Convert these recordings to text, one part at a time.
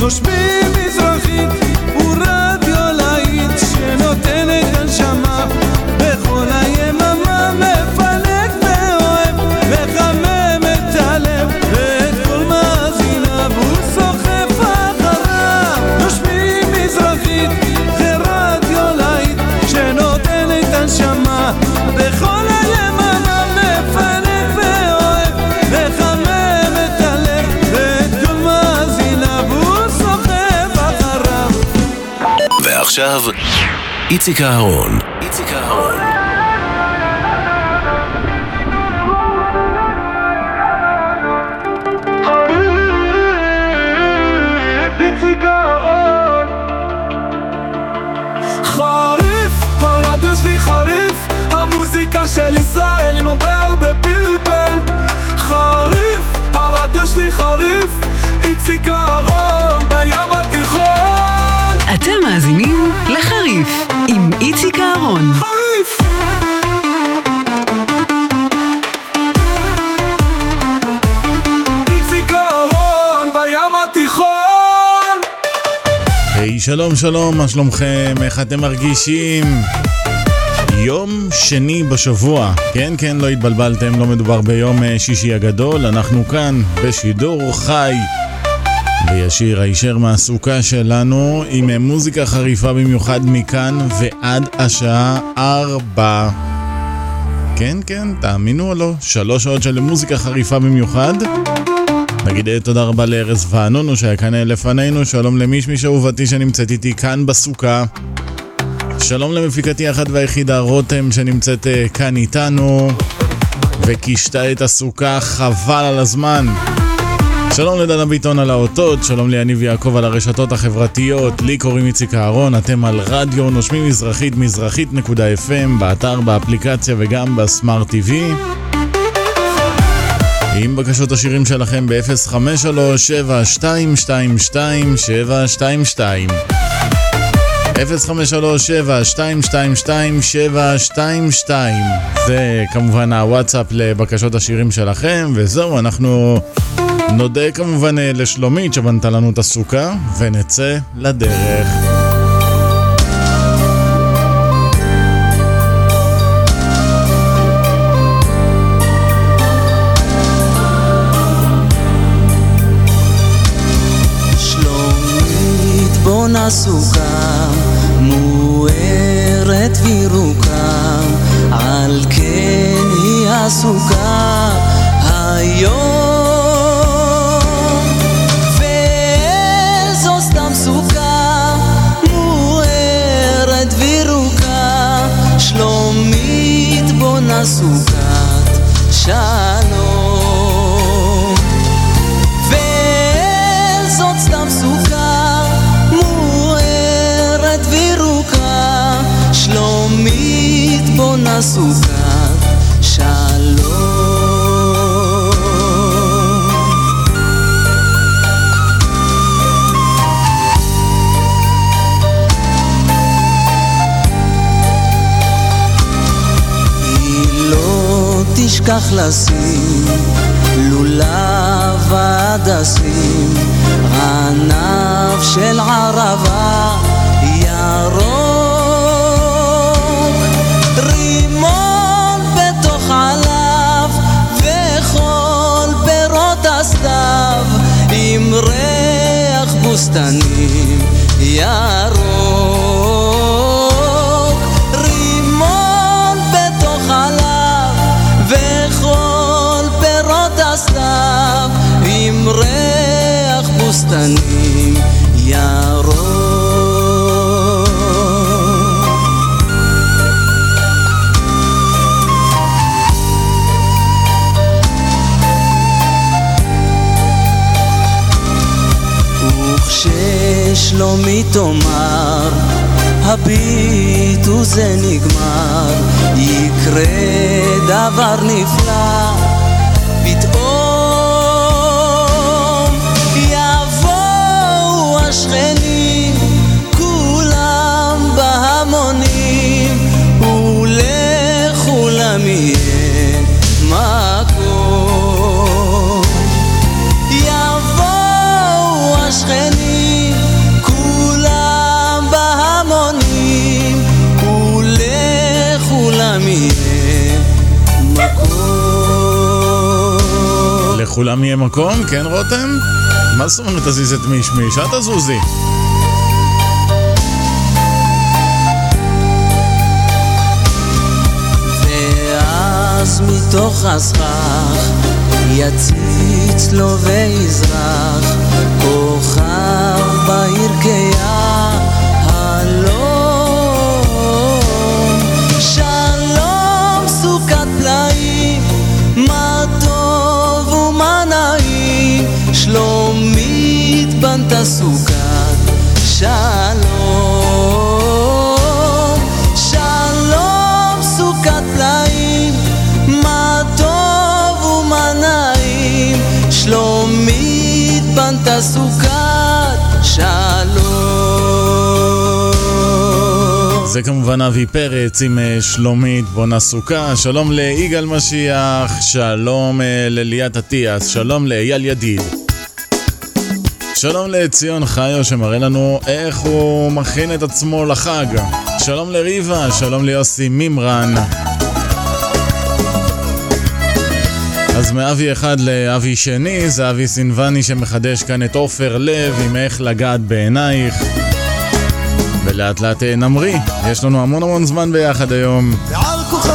נושמים מזרחית אהרון. איציק אהרון. שלום שלום, מה שלומכם? איך אתם מרגישים? יום שני בשבוע. כן, כן, לא התבלבלתם, לא מדובר ביום אה, שישי הגדול, אנחנו כאן בשידור חי וישיר הישר מהסוכה שלנו עם אה, מוזיקה חריפה במיוחד מכאן ועד השעה ארבע. כן, כן, תאמינו או לא, שלוש שעות של מוזיקה חריפה במיוחד. נגיד אה, תודה רבה לארז וענונו שהיה כאן אה, לפנינו, שלום למישמיש אהובתי שנמצאת איתי כאן בסוכה. שלום למפיקתי האחת והיחידה רותם שנמצאת אה, כאן איתנו וקישתה את הסוכה חבל על הזמן. שלום לדנה ביטון על האותות, שלום ליניב יעקב על הרשתות החברתיות, לי קוראים איציק אהרון, אתם על רדיו נושמים מזרחית מזרחית.fm, באתר, באפליקציה וגם בסמארט TV. עם בקשות השירים שלכם ב-053-722-722 053-722-722 זה כמובן הוואטסאפ לבקשות השירים שלכם וזהו, אנחנו נודה כמובן אה, לשלומית שבנתה לנו את הסוכה ונצא לדרך בונה Atlases תאמר הביטו זה נגמר יקרה דבר נפלא מקום, כן רותם? מה זאת אומרת תזיז את מישמיש? אל תזוזי. ואז מתוך הסכך יציץ לו ויזרח כוכב בעיר כיער זה כמובן אבי פרץ עם אה, שלומית בונה סוכה, שלום ליגאל משיח, שלום אה, לליאת אטיאס, שלום לאייל ידיד. שלום לציון חיו שמראה לנו איך הוא מכין את עצמו לחג. שלום לריבה, שלום ליוסי מימרן. אז מאבי אחד לאבי שני, זה אבי סינבני שמחדש כאן את עופר לב עם איך לגעת בעינייך. ולאט לאט אה, נמריא. יש לנו המון המון זמן ביחד היום. ועל כוכב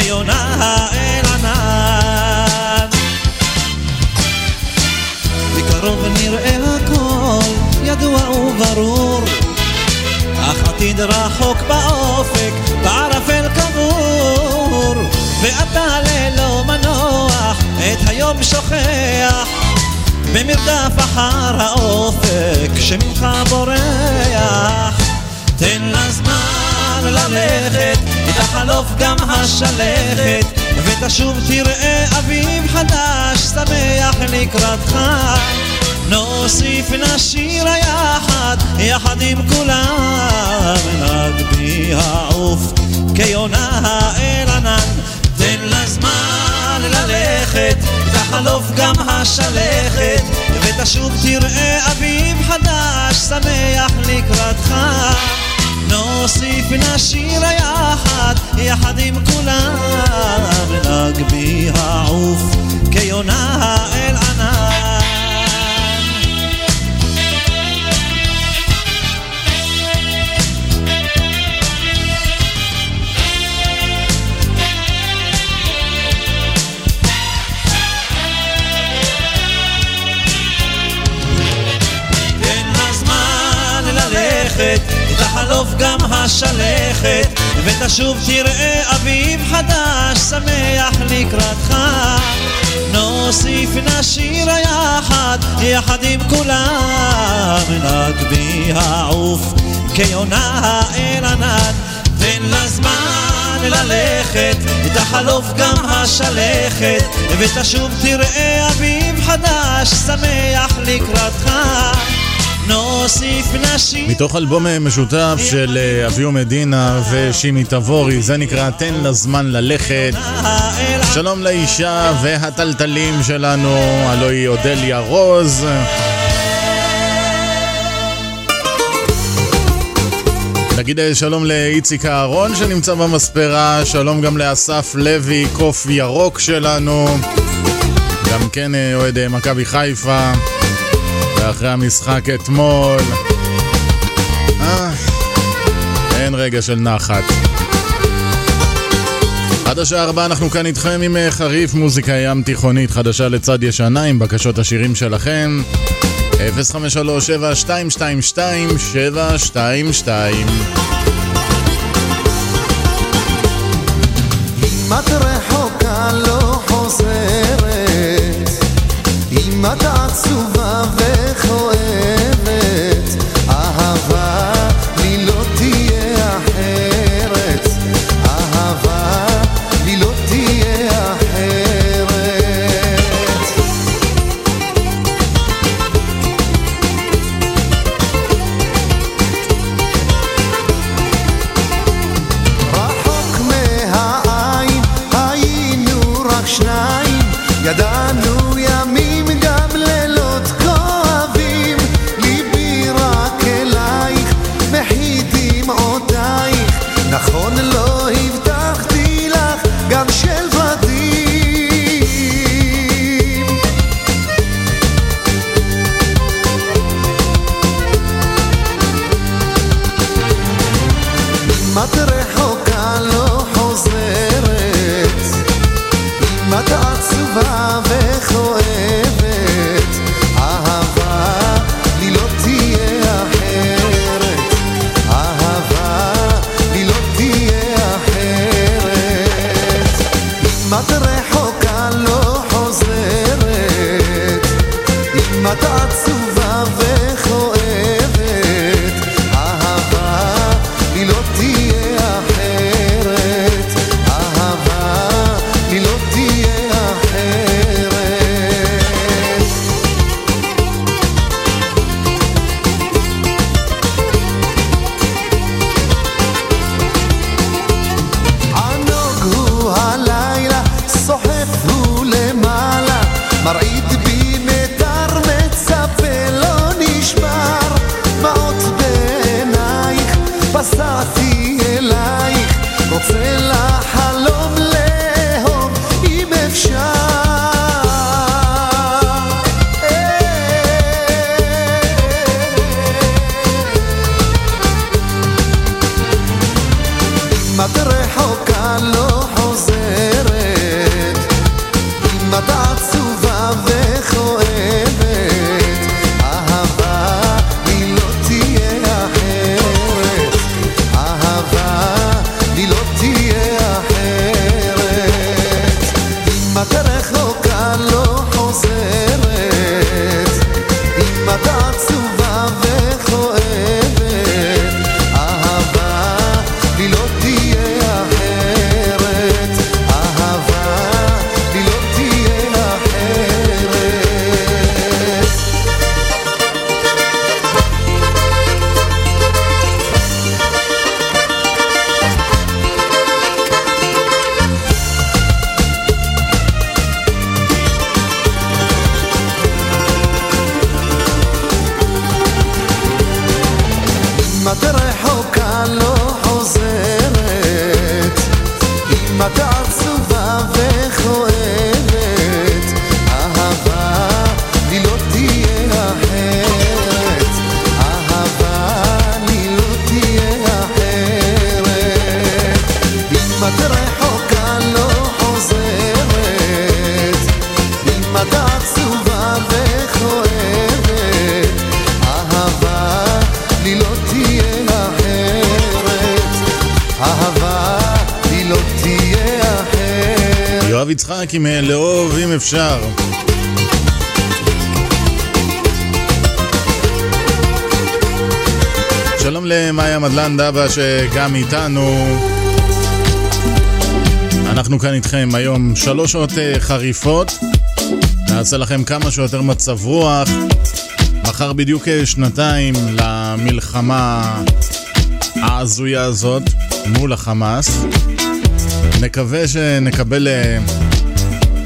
כיונה אל ענן. בקרוב נראה הכל, ידוע וברור. אך עתיד רחוק באופק, בערפל קבור. ואתה ללא מנוח, את היום שוכח. במרדף אחר האופק שממך בורח. תן לה זמן ללכת, תחלוף גם השלכת, ותשוב תראה אביב חדש, שמח לקראתך. נוסיף נשיר יחד, יחד עם כולם, נגביה עוף כיונה אל ענן, תן לה זמן ללכת, תחלוף גם השלכת, ותשוב תראה אביב חדש, שמח לקראתך. נוסיף נשיר יחד, יחד עם כולם, נגביה עוף כיונה אל ענן. תחלוף גם השלכת, ותשוב תראה אביב חדש, שמח לקראתך. נוסיף נשיר יחד, יחד עם כולם, נגביה עוף כיונה אל ענן. תן לה זמן ללכת, תחלוף גם השלכת, ותשוב תראה אביב חדש, שמח לקראתך. נוסיף נשיר מתוך אלבום אה, משותף של אה, אביו מדינה ושימי תבורי, זה נקרא תן לה זמן ללכת. שלום לאישה והטלטלים שלנו, הלוא היא אודליה רוז. נגיד אה, שלום לאיציק אהרון שנמצא במספרה, שלום גם לאסף לוי, קוף ירוק שלנו, גם כן אוהד מכבי חיפה, ואחרי המשחק אתמול. אה, אין רגע של נחת. עד השעה ארבע אנחנו כאן איתכם עם אה, חריף מוזיקה ים תיכונית חדשה לצד ישנה עם בקשות השירים שלכם 053-722-722 אם את רחוקה לא חוזרת אם את עצובה וכואבת עם לאהוב אם אפשר. שלום למאיה מדלן דבה שגם איתנו. אנחנו כאן איתכם היום שלוש שעות אה, חריפות. נעשה לכם כמה שיותר מצב רוח. מחר בדיוק אה, שנתיים למלחמה ההזויה הזאת מול החמאס. נקווה שנקבל אה,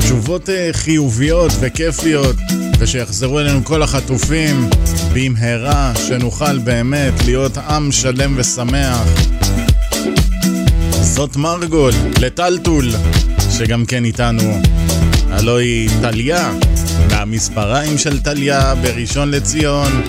תשובות אה, חיוביות וכיפיות, ושיחזרו אלינו כל החטופים במהרה, שנוכל באמת להיות עם שלם ושמח. זאת מרגול, לטלטול, שגם כן איתנו. הלוא היא טליה, מהמספריים של טליה בראשון לציון.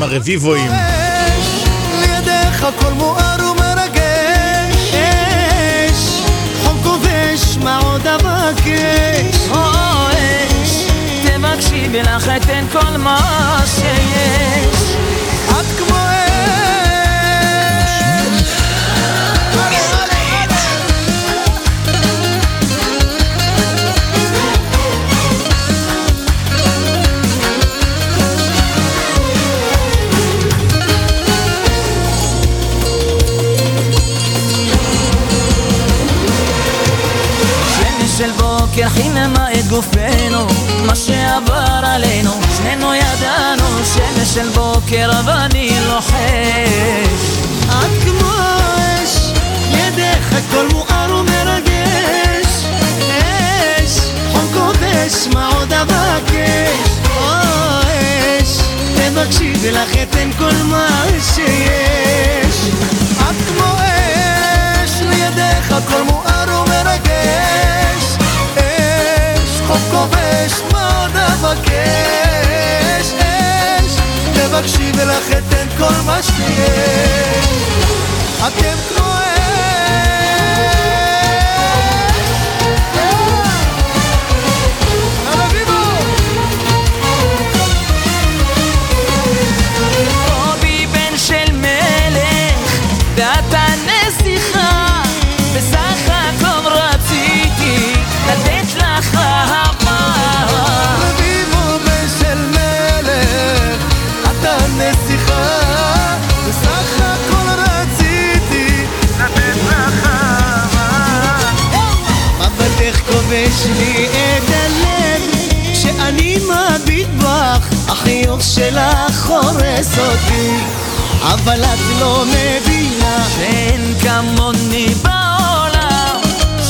ממשיכים הרביבואים. לידך הכל מואר ומרגש אש, חום כובש, מה עוד אבקש? אש, תבקשי ולך אתן כל מה של בוקר אבל לוחש. את כמו אש, ידך הכל מואר ומרגש אש, חום כובש, מה עוד אבקש? או אש, תבקשי ולך אתן כל מה שיש את כמו אש, לידך הכל מואר ומרגש אש, חום כובש, מה עוד אבקש? תבקשי ולך אתן כל מה שיש. אתם כמו החיוך שלך הורס אותי, אבל את לא מבינה שאין כמוני בעולם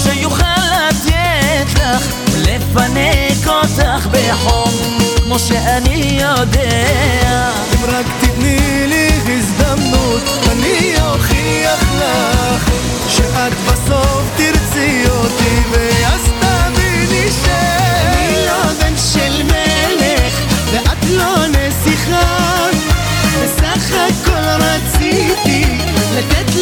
שיוכל לתת לך לפנק אותך בחום כמו שאני יודע. אם רק תתני לי הזדמנות, אני אוכיח לך שאת בסוף תרצי אותי ואז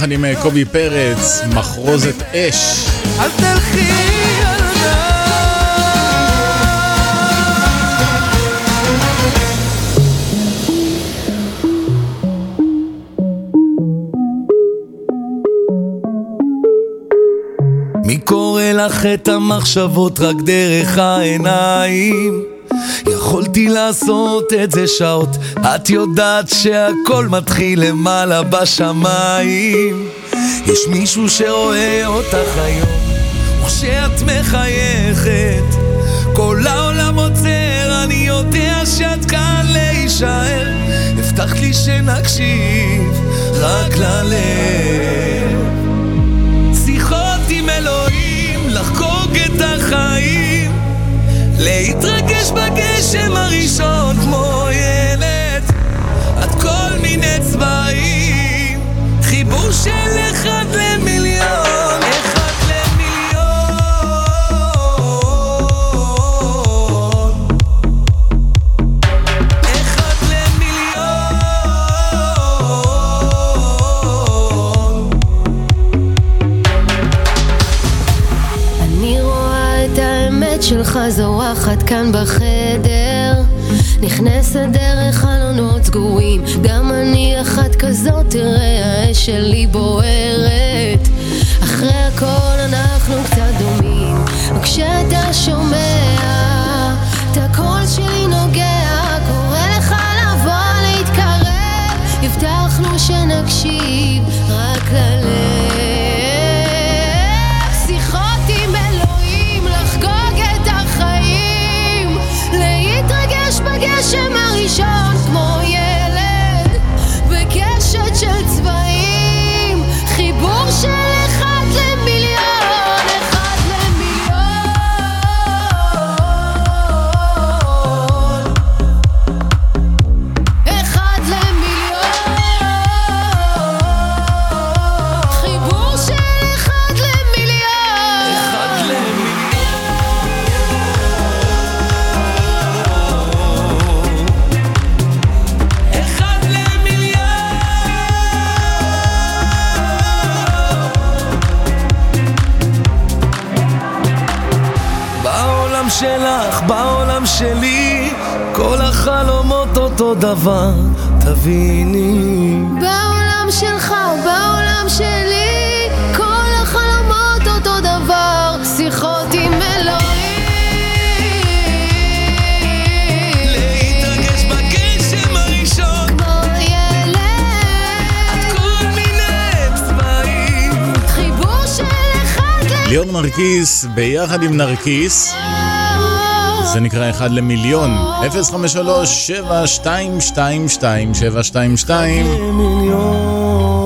ביחד עם אה, קובי פרץ, מחרוזת אש. אל תלכי ילדה. מי קורא לך את המחשבות רק דרך העיניים? יכולתי לעשות את זה שעות, את יודעת שהכל מתחיל למעלה בשמיים. יש מישהו שרואה אותך היום, וכשאת מחייכת, כל העולם עוצר, אני יודע שאת כאן להישאר. הבטחת לי שנקשיב רק ללב. שיחות עם אלוהים, לחגוג את החיים, להתרגש בגשם הראשון כמו ילד, עד כל מיני צבעים, חיבור של אחד למיליון, שלך זורחת כאן בחדר. נכנסת דרך חלונות סגורים גם אני אחת כזאת, תראה האש שלי בוערת. אחרי הכל אנחנו קצת דומים וכשאתה שומע את הקול שלי נוגע קורא לך לבוא להתקרב. הבטחנו שנקשיב רק ללב שלי, כל החלומות אותו דבר, תביני. בעולם שלך, בעולם שלי, כל החלומות אותו דבר, שיחות עם אלוהים. ליאור נרקיס ביחד עם נרקיס, זה נקרא אחד למיליון. 053-722-722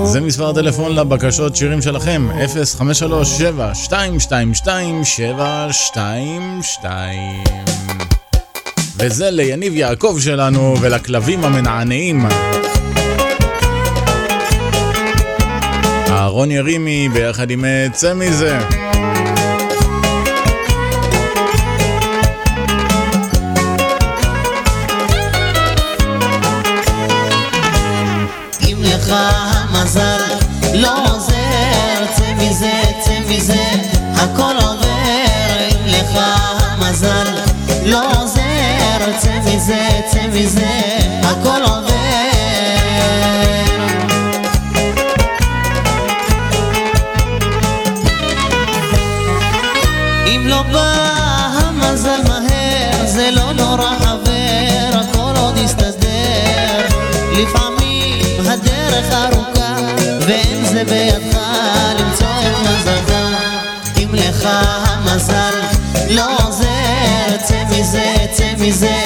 זה מספר הטלפון לבקשות שירים שלכם, 053-722-722 וזה ליניב יעקב שלנו ולכלבים המנענעים. אהרון ירימי ביחד עם צא מזה. לך המזל לא עוזר, צא מזה, צא מזה, הכל עובר, אם לך המזל לא עוזר, צא מזה, צא מזה, הכל עובר. אם לא בא המזל מהר, זה לא נורא חבר, הכל עוד יסתדר. לפעמים ארוכה ואין זה בידך למצוא את מזלך. אם לך המזל לא עוזר צא מזה, צא מזה.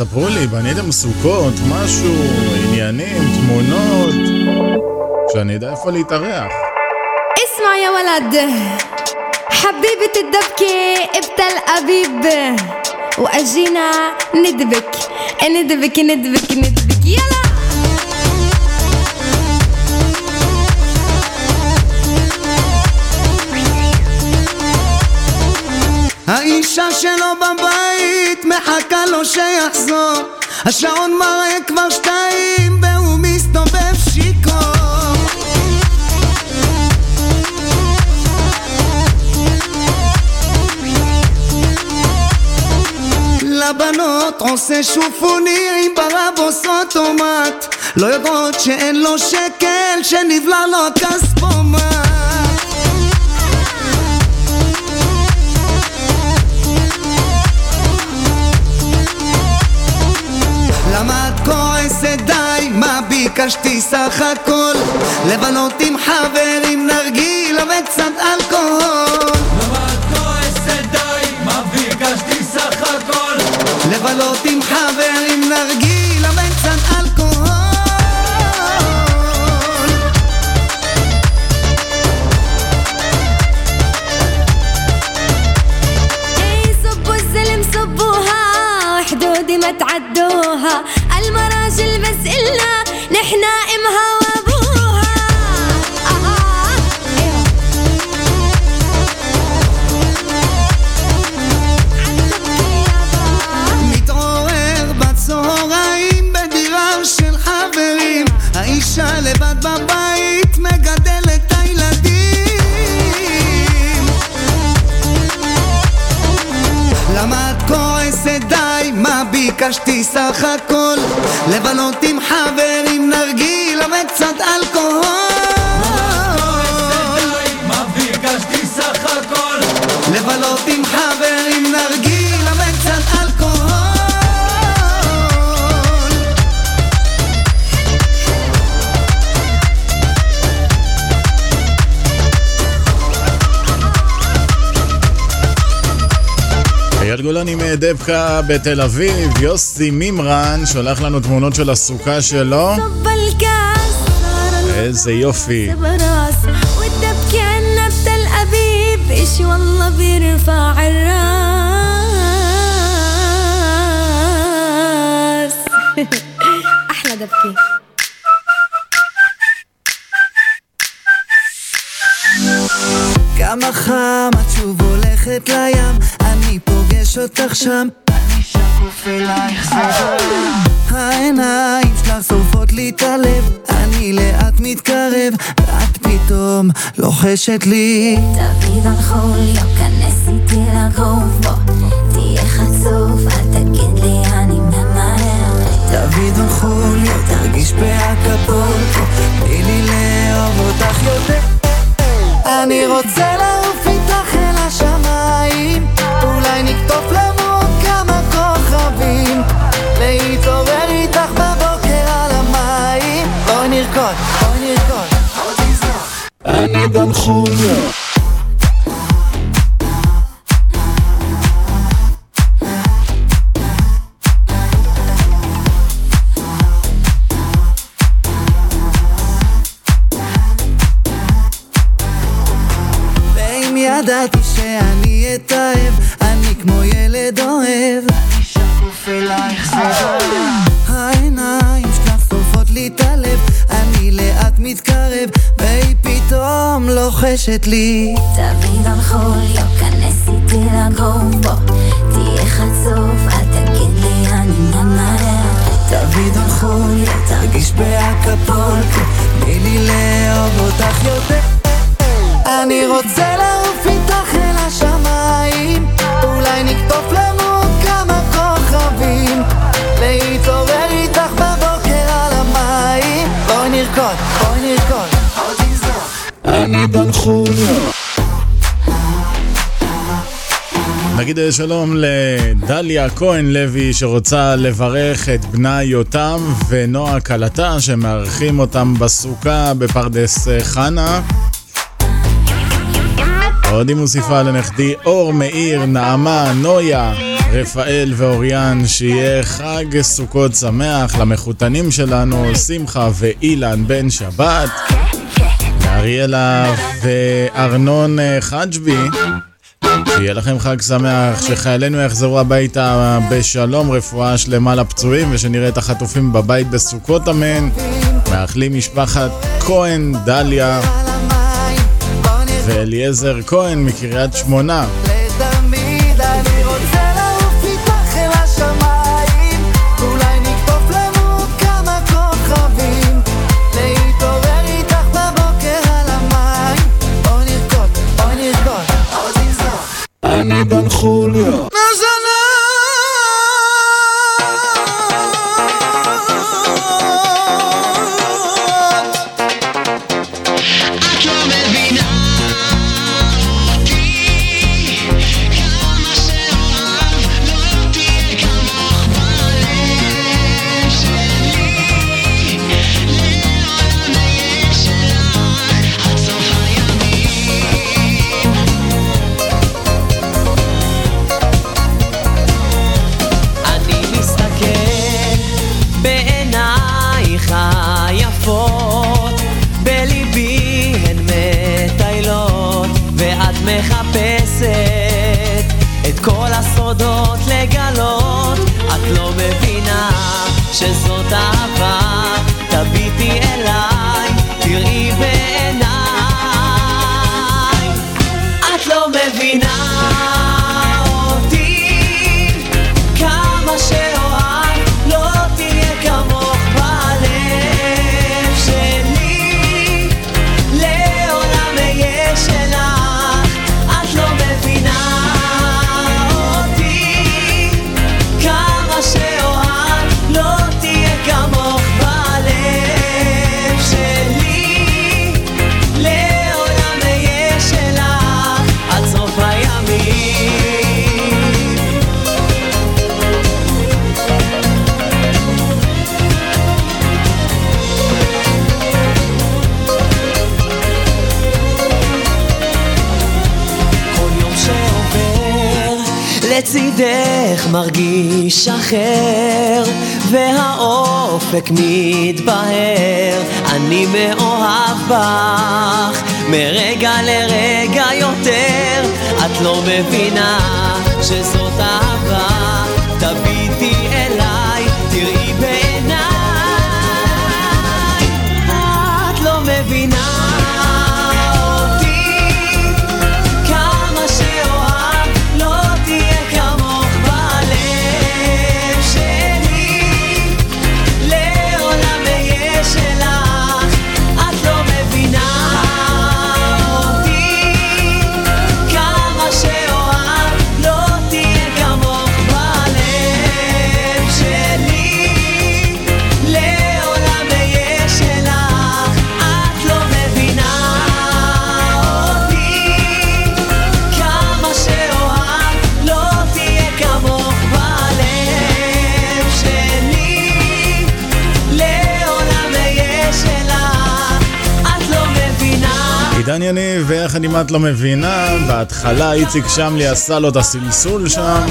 ספרו לי, בניתם סוכות, משהו, עניינים, תמונות, שאני אדע איפה להתארח. اسمع يا ولد حبيبة الدبكة بتل أبيب وأجينا ندبك ندبك ندبك ندبك האישה שלו בבית מחכה לו שיחזור. השעון מראה כבר שתיים והוא מסתובב שיכור לבנות עושה שופוני עם ברבוס אוטומט. לא יודעות שאין לו שקל שנבלע לו הכספומט ביקשתי סך הכל? לבלות עם חברים, נרגילה וקצת סך הכל? לבלות עם דבקה בתל אביב, יוסי מימרן שולח לנו תמונות של הסוכה שלו. איזה יופי. אחלה דבקה. אותך שם, אני שקוף אלייך. העיניים שלך שורפות לי את הלב, אני לאט מתקרב, ואת פתאום לוחשת לי. דוד חוליו, כנס איתי לגרוב בו, תהיה חצוף, אל תגיד לי אני ממהרת. דוד חוליו, תרגיש באקפולקו, תני לי לאהוב אותך יותר. אני רוצה לעוף אני דן לוחשת לי. תביא גם חוליו, כנס איתי לגרוב בו. תהיה חצוף, אל תגיד לי אני ממהר. תביא דון חוליו, תרגיש באקפולקו תני לי לאהוב אותך יותר. אני רוצה לעוף חוליו נגיד שלום לדליה כהן לוי שרוצה לברך את בנה יותם ונועה כלתה שמארחים אותם בסוכה בפרדס חנה. עוד היא מוסיפה לנכדי אור, מאיר, נעמה, נויה, רפאל ואוריאן, שיהיה חג סוכות שמח למחותנים שלנו, שמחה ואילן בן שבת, לאריאלה וארנון חג'בי. שיהיה לכם חג שמח, שחיילינו יחזרו הביתה בשלום, רפואה שלמה לפצועים ושנראה את החטופים בבית בסוכות אמן. מאחלים משפחת כהן, דליה ואליעזר כהן מקריית שמונה. אני דון חוליו מרגיש אחר והאופק מתבהר. אני מאוהב בך מרגע לרגע יותר. את לא מבינה שזאת אהבה. תביטי אליי יניב ויחד עם את לא מבינה, בהתחלה איציק שמלי עשה לו את הסלסול שם.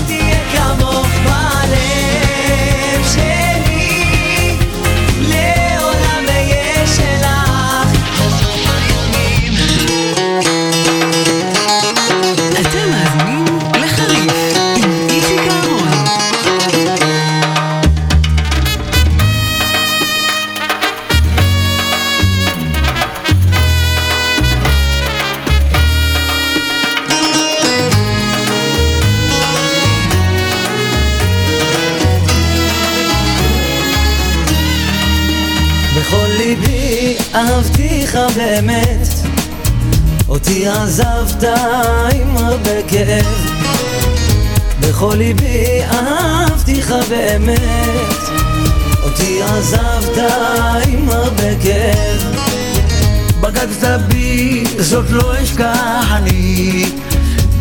אהבתיך באמת. אותי עזבת עם הרבה כאב. בכל ליבי אהבתיך באמת. אותי עזבת עם הרבה כאב. בגדת בי, זאת לא אשכח אני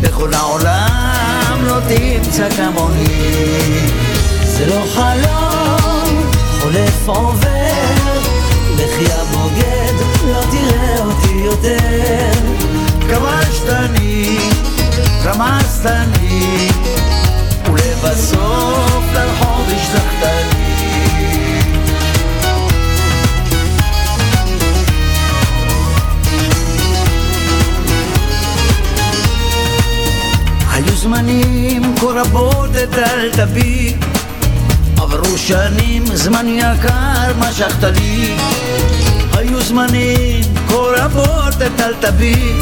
בכל העולם לא תמצא כמוני. זה לא חלום, חולף עובר יותר. כבשתני, רמזתני ולבסוף לרחוב השלכתני היו זמנים כה רבות הטלת בי עברו שנים, זמן יקר משכת לי היו זמנים כה רבות בי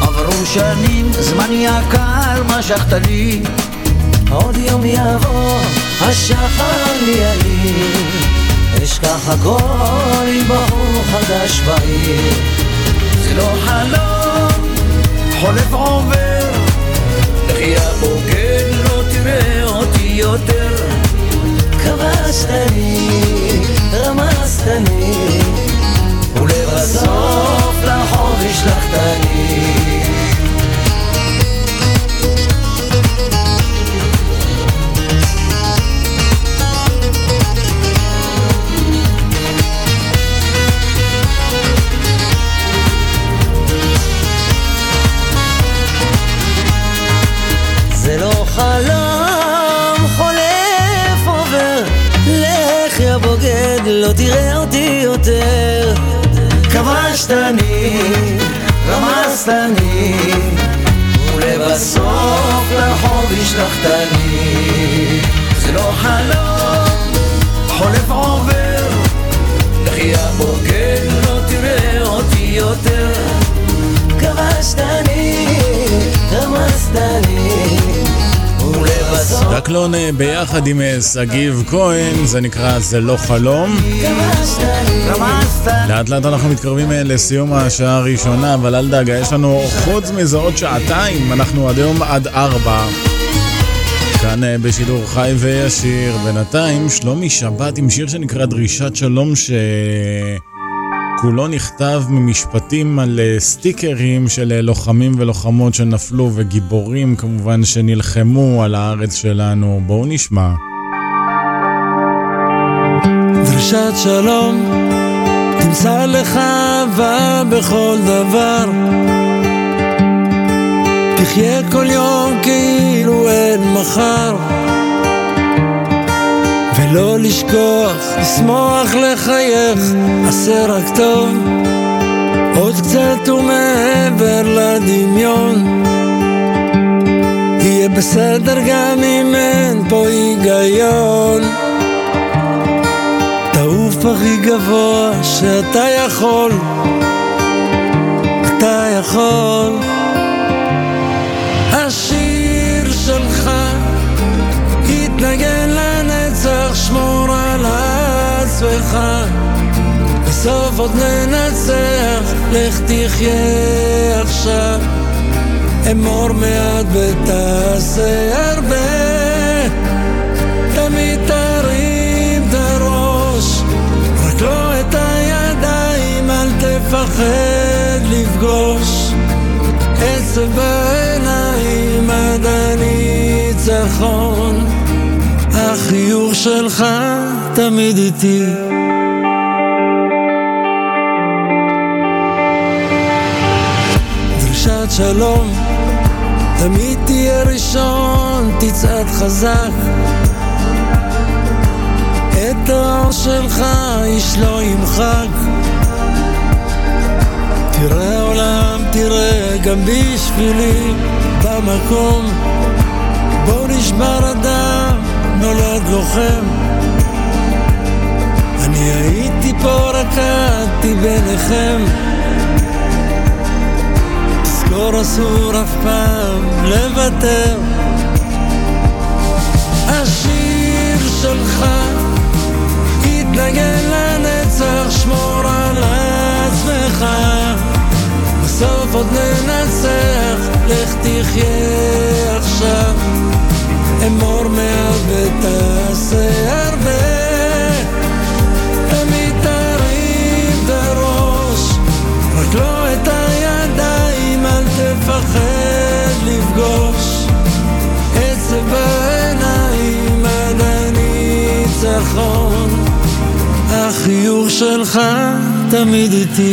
עברו שנים, זמן יקר משכת לי? עוד יום יבוא, השחר לי יאיר אשכח הכל עם בחור חדש בעיר. זה לא חלום, חולף עובר. לכי הבוגד לא תראה אותי יותר. כבשתני, רמזתני ולבסוף לרחוב השלכתני זה לא חלום חולף עובר לך יא בוגד לא תראה אותי יותר כבשתני, רמזתני ולבסוף לרחוב השלכתני זה לא חלום, חולף עובר לכי הבוגד לא תראה אותי יותר. כבשתני, רמזתני דקלון אה, ביחד עם אה, שגיב כהן, זה נקרא זה לא חלום. לאט לאט אנחנו מתקרבים אה, לסיום השעה הראשונה, אבל אל דאגה, יש לנו חוץ מזה עוד שעתיים, אנחנו עד היום עד ארבע. כאן אה, בשידור חי וישיר, בינתיים שלומי שבת עם שיר שנקרא דרישת שלום שכולו נכתב ממשפטים על אה, סטיקרים של אה, לוחמים ולוחמות שנפלו וגיבורים כמובן שנלחמו על הארץ שלנו. בואו נשמע. דרישת שלום, תמצא לך אהבה בכל דבר. תחיה כל יום כאילו אין מחר. ולא לשכוח, לשמוח, לחייך, עשה רק טוב. עוד קצת ומעבר לדמיון. יהיה בסדר גם אם אין פה היגיון. תעוף הכי גבוה שאתה יכול, אתה יכול. לנצח, שמור על עצמך. בסוף עוד ננצח, לך תחיה עכשיו. אמור מעט ותעשה הרבה, תמיד תרים את הראש, רק לא את הידיים, אל תפחד לפגוש. עצב בעיניים עד הניצחון, החיוך שלך תמיד איתי. דרישת שלום, תמיד תהיה ראשון, תצעד חזק. את האור שלך איש לא ימחק. תראה עולם, תראה גם בשבילי במקום בו נשבר אדם, נולד לוחם. אני הייתי פה, רק עדתי ביניכם. תזכור, אסור אף פעם לוותר. השיר שלך התנגן לנצח, שמור על עצמך. בסוף עוד ננצח, לך תחיה עכשיו. אמור מעט ותעשה הרבה. תמיד תרים את הראש, רק לא את הידיים, אל תפחד לפגוש. עצב בעיניים עד הניצחון. החיוך שלך תמיד איתי.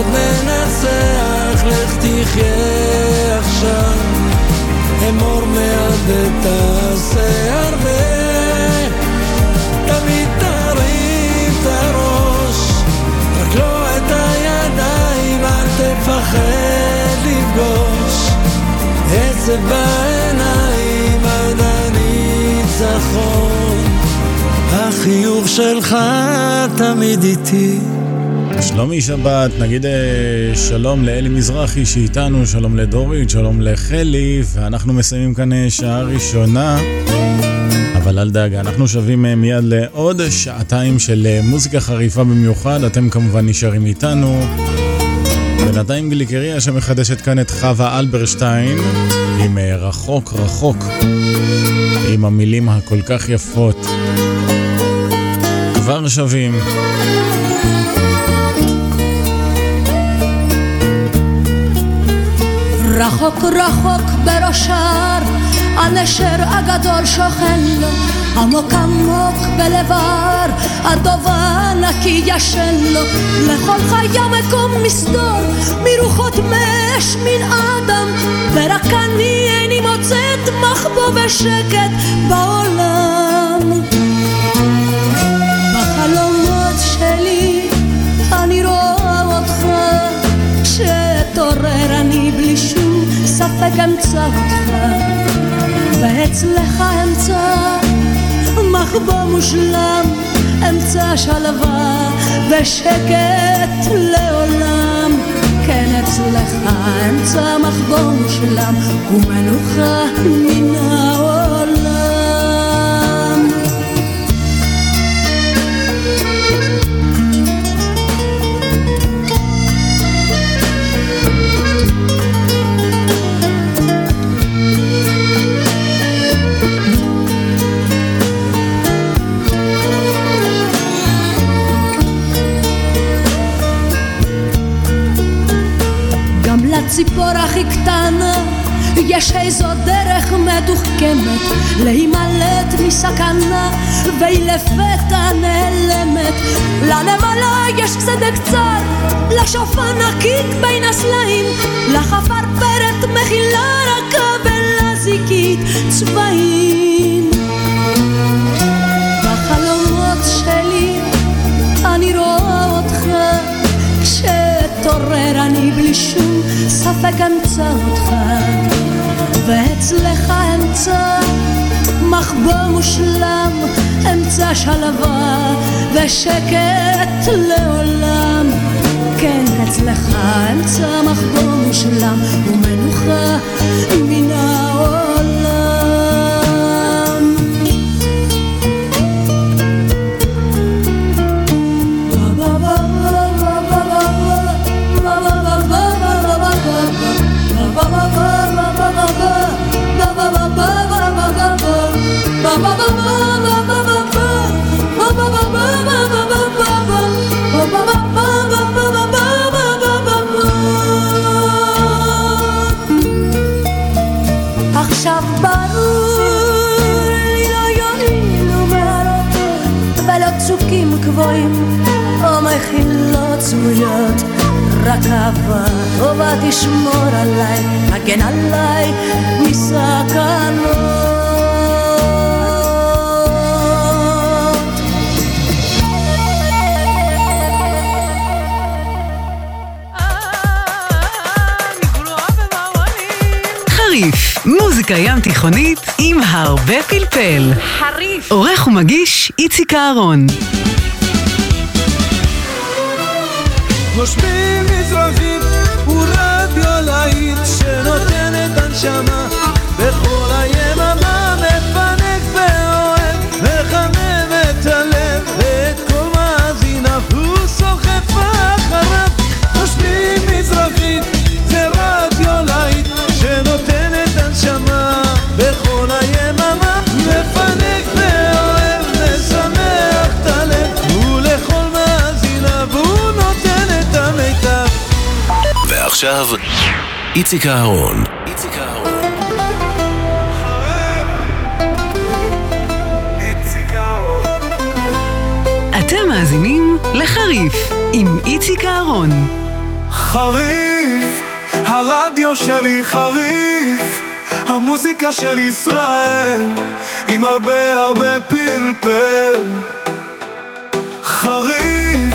עוד ננצח, לך תחיה עכשיו. אמור מעט ותעשה הרבה. תמיד תרים את הראש, רק לא את הידיים, אל תפחד לפגוש. עצב בעיניים עד הניצחון. החיוך שלך תמיד איתי. שלומי שבת, נגיד אה, שלום לאלי מזרחי שאיתנו, שלום לדורית, שלום לחלי, ואנחנו מסיימים כאן אה, שעה ראשונה. אבל אל דאגה, אנחנו שבים אה, מיד לעוד שעתיים של מוזיקה חריפה במיוחד, אתם כמובן נשארים איתנו. בינתיים גליקריה שמחדשת כאן את חווה אלברשטיין עם רחוק רחוק, עם המילים הכל כך יפות. כבר שווים. רחוק רחוק בראש ההר, הנשר הגדול שוכן לו, עמוק עמוק בלב ההר, הדוב הענקי ישן לו, לכל חיה מקום מסדור, מרוחות מאש מן אדם, ורק אני איני מוצאת מחבוא ושקט בעולם. בחלומות שלי אני רואה אותך כשאתעורר אני בלי שום ספק אמצא אותך ואצלך אמצא מחבוא מושלם אמצא שלווה ושקט לעולם. כן אצלך אמצא מחבוא מושלם ומנוחה מן העולם יש איזו דרך מתוחכמת להימלט מסכנה והיא לפתע נעלמת. לנמלה יש שדה קצר לשופן נקיק בין הסלעים לחפרפרת מכילה רכה ולזיקית צבעים. בחלומות שלי אני רואה אותך כשאתעורר אני בלי שום ספק אמצא אותך ואצלך אמצא מחבוא מושלם אמצא שלווה ושקט לעולם. כן אצלך אמצא מחבוא מושלם ומנוחה גבוהים או מחילות צבויות רק אהבה טובה תשמור עליי, הגן עליי מסכנות חריף, מוזיקה ים תיכונית עם הרבה פלפל. חריף. עורך ומגיש איציק אהרון. נושמים מזרחית הוא רדיו להיט שנותן את הנשמה בכל ועכשיו, איציק אהרון. אתם מאזינים לחריף עם איציק אהרון. חריף, הרדיו שלי חריף, המוזיקה של ישראל, עם הרבה הרבה פלפל. חריף,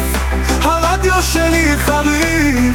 הרדיו שלי חריף,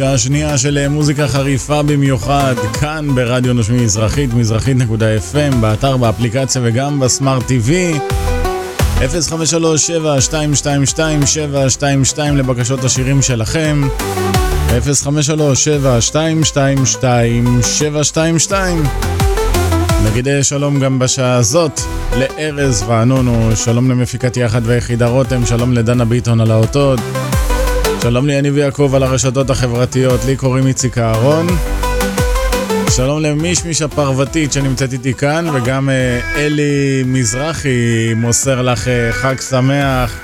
שעה שנייה של אה, מוזיקה חריפה במיוחד, כאן ברדיו נושמים מזרחית, מזרחית.fm, באתר, באפליקציה וגם בסמארט TV. 053-722-722 לבקשות השירים שלכם. 053-722-722 נגיד אה, שלום גם בשעה הזאת לארז וענונו, שלום למפיקת יחד והיחידה רותם, שלום לדנה ביטון על האותות. שלום ליניב יעקב על הרשתות החברתיות, לי קוראים איציק אהרון. שלום למישמיש הפרוותית שנמצאת איתי כאן, וגם אה, אלי מזרחי מוסר לך אה, חג שמח.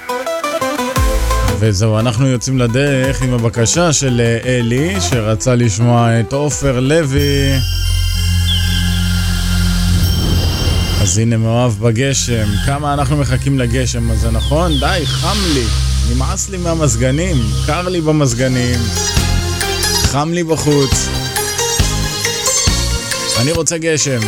וזהו, אנחנו יוצאים לדרך עם הבקשה של אה, אלי, שרצה לשמוע את עופר לוי. אז הנה מאוהב בגשם, כמה אנחנו מחכים לגשם הזה, נכון? די, חם לי. נמאס לי מהמזגנים, קר לי במזגנים, חם לי בחוץ. אני רוצה גשם.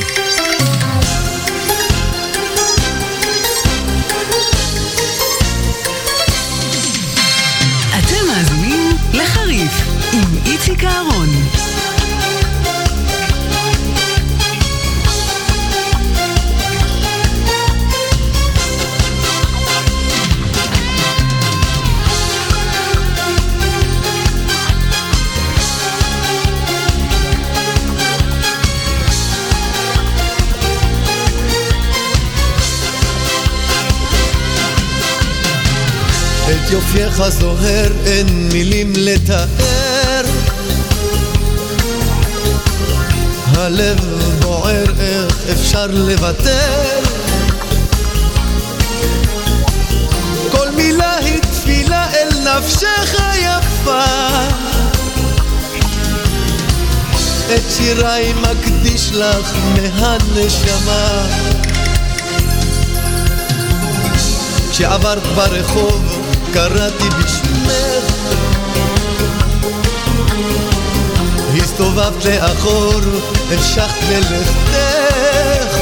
יופייך זוהר אין מילים לתאר. הלב בוער איך אפשר לוותר? כל מילה היא תפילה אל נפשך יפה את שיריי מקדיש לך מהנשמה. כשעברת ברחוב קראתי בשמך הסתובבת לאחור, המשכת ללכתך.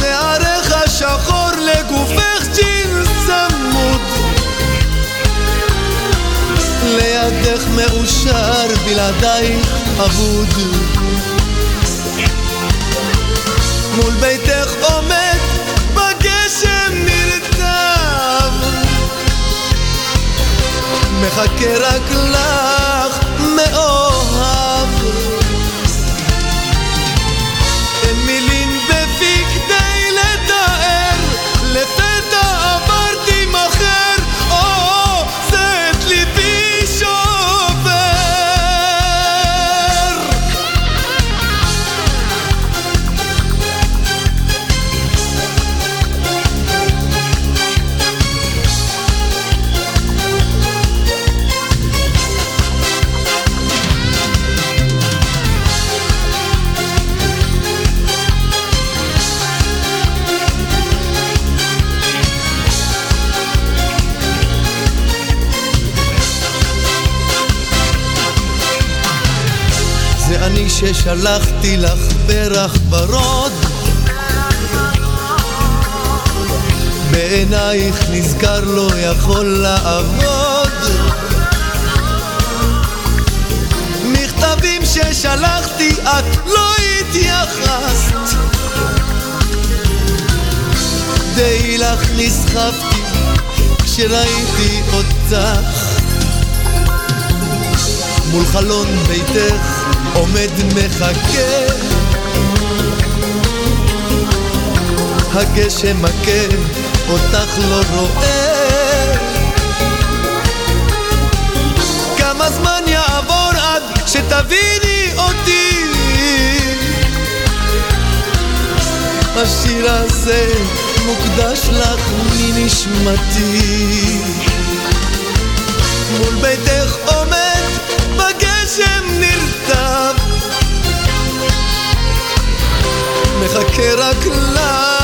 שערך שחור לגופך ג'ינס צמוד. לידך מאושר, בלעדייך אבוד. מול ביתך עומד מחכה רק לך מאוהב ששלחתי לך פרח ורוד. בעינייך נזכר לא יכול לעבוד. מכתבים ששלחתי את לא התייחסת. די לך נסחפתי כשראיתי אותך. מול חלון ביתך עומד מחכה. הגשם מכה אותך לא רואה. כמה זמן יעבור עד שתביני אותי? השיר הזה מוקדש לך מנשמתי. מול ביתך עומד בגשם מחכה רק לך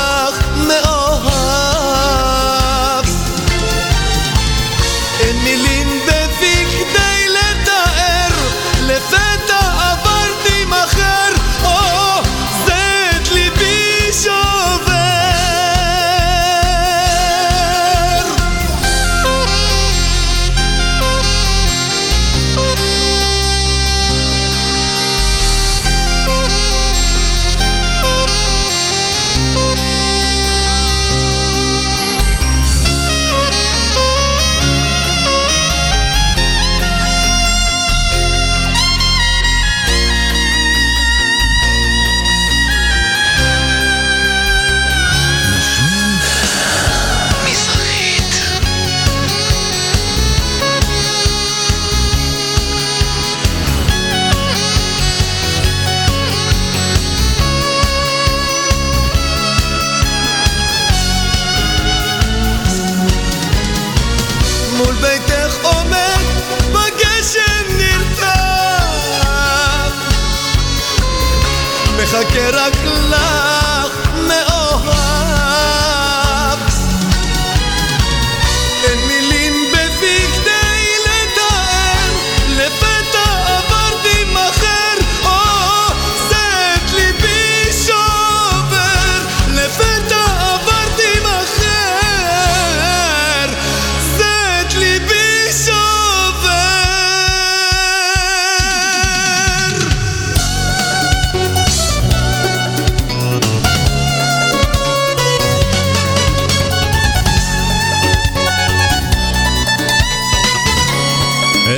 מחכה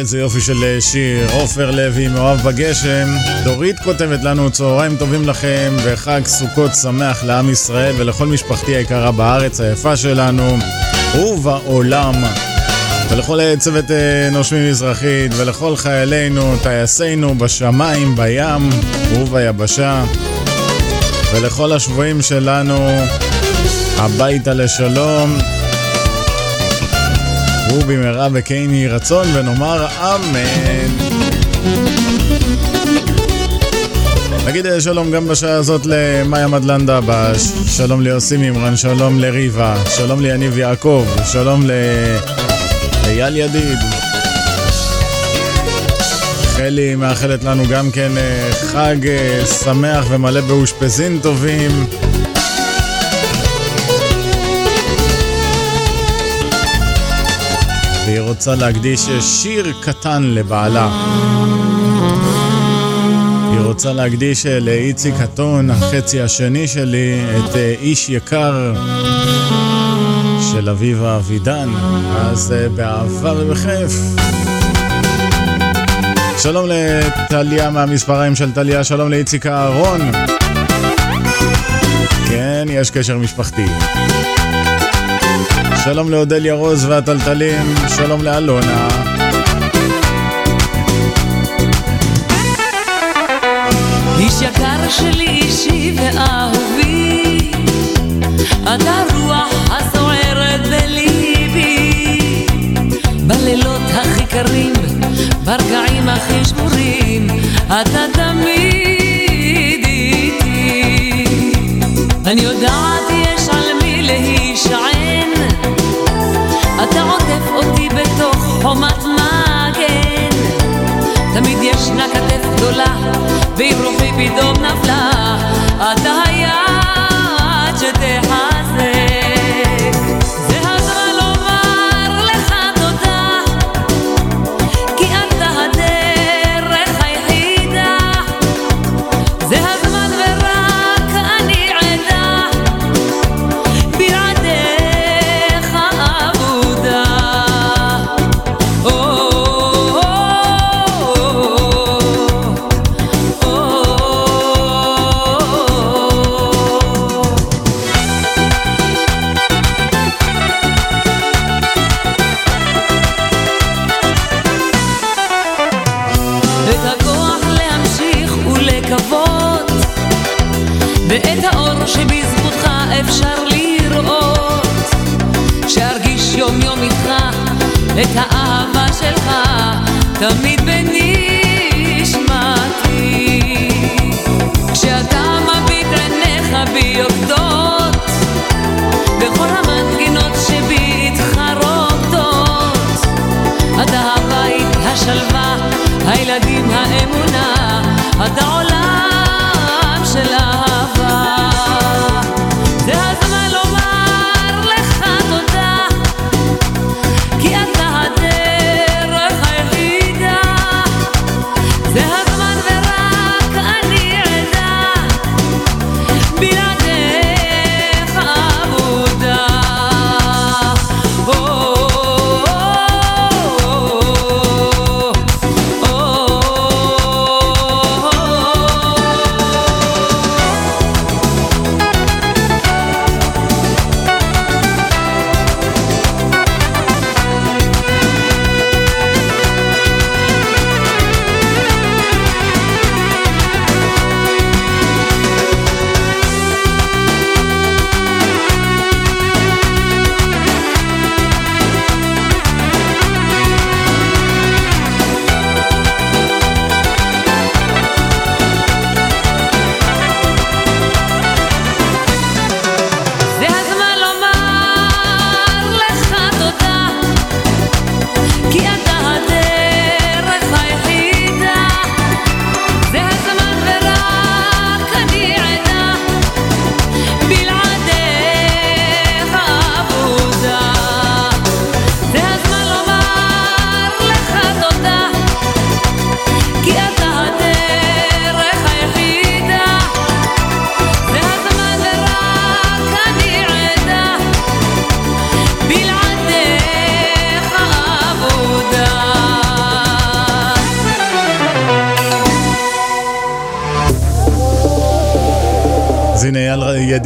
איזה יופי של אה, שיר, עופר לוי, מאוהב בגשם. דורית כותבת לנו צהריים טובים לכם וחג סוכות שמח לעם ישראל ולכל משפחתי היקרה בארץ היפה שלנו ובעולם. ולכל אה, צוות אה, נושמים מזרחית ולכל חיילינו, טייסינו בשמיים, בים וביבשה. ולכל השבויים שלנו הביתה לשלום. ובמהרה וכן יהי רצון ונאמר אמן. נגיד אה, שלום גם בשעה הזאת למאיה מדלן דבש, שלום ליוסי מימרן, שלום לריבה, שלום ליניב יעקב, שלום לאייל ידיד. חלי מאחלת לנו גם כן אה, חג אה, שמח ומלא באושפזין טובים. והיא רוצה להקדיש שיר קטן לבעלה. היא רוצה להקדיש לאיציק אתון, החצי השני שלי, את אה, איש יקר של אביבה אבידן, אז אה, באהבה ובכיף. שלום לטליה מהמספריים של טליה, שלום לאיציק אהרון. כן, יש קשר משפחתי. שלום לאודליה רוז והטלטלים, שלום לאלונה. איש יקר שלי, אישי ואהובי, אתה רוח הסוערת בליבי, בלילות הכי קרים, ברגעים הכי שבורים, אתה תמיד איתי. אני יודעת עוטף אותי בתוך חומת מגן. תמיד ישנה כתף גדולה, ואם רוחי פתאום נפלה, אתה...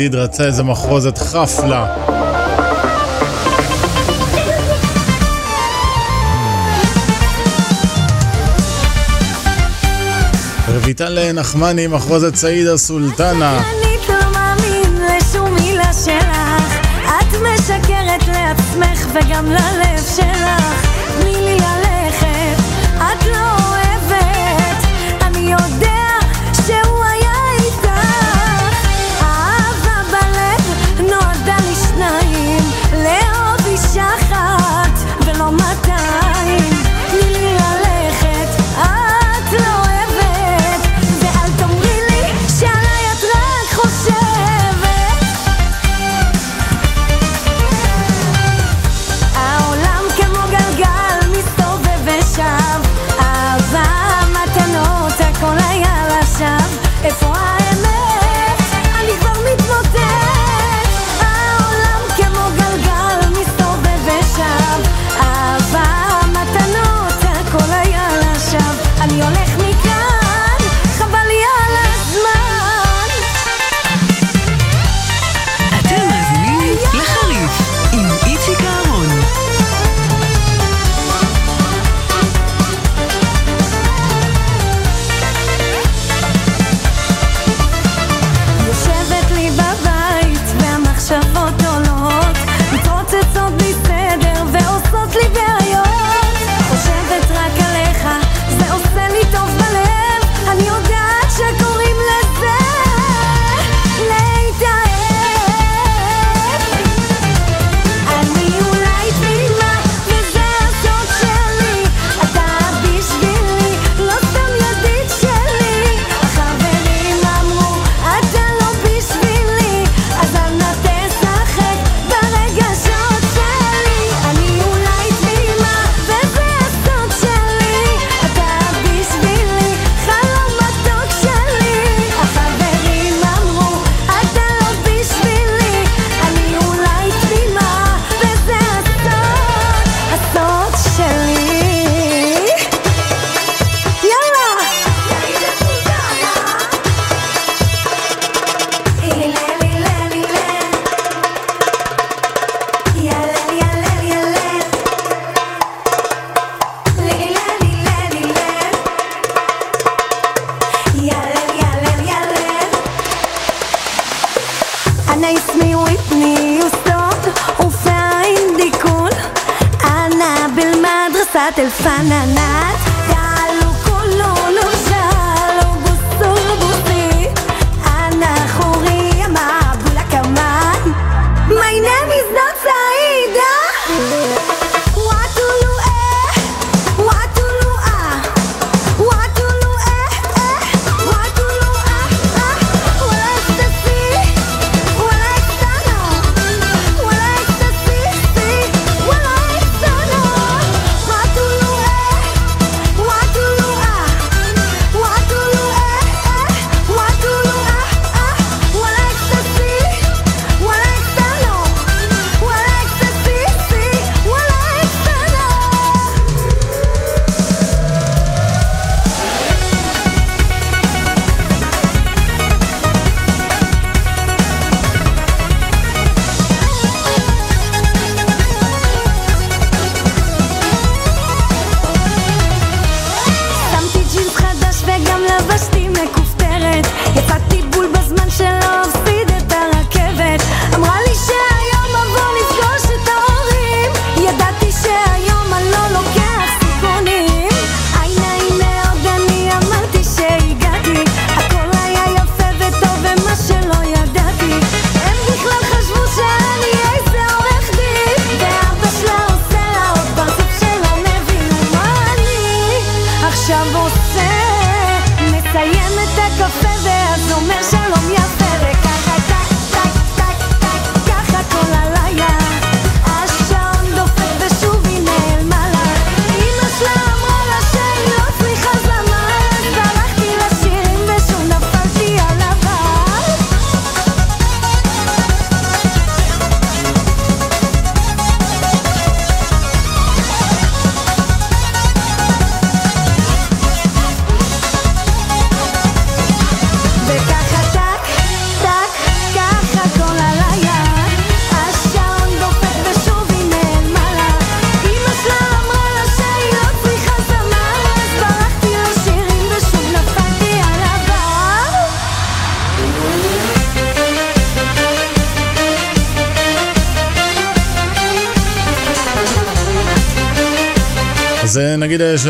דוד רצה איזה מחרוזת חפלה. רויטל נחמני, מחרוזת סעידה סולטנה. וגם ללב שלך.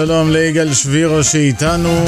שלום ליגאל שבירו שאיתנו.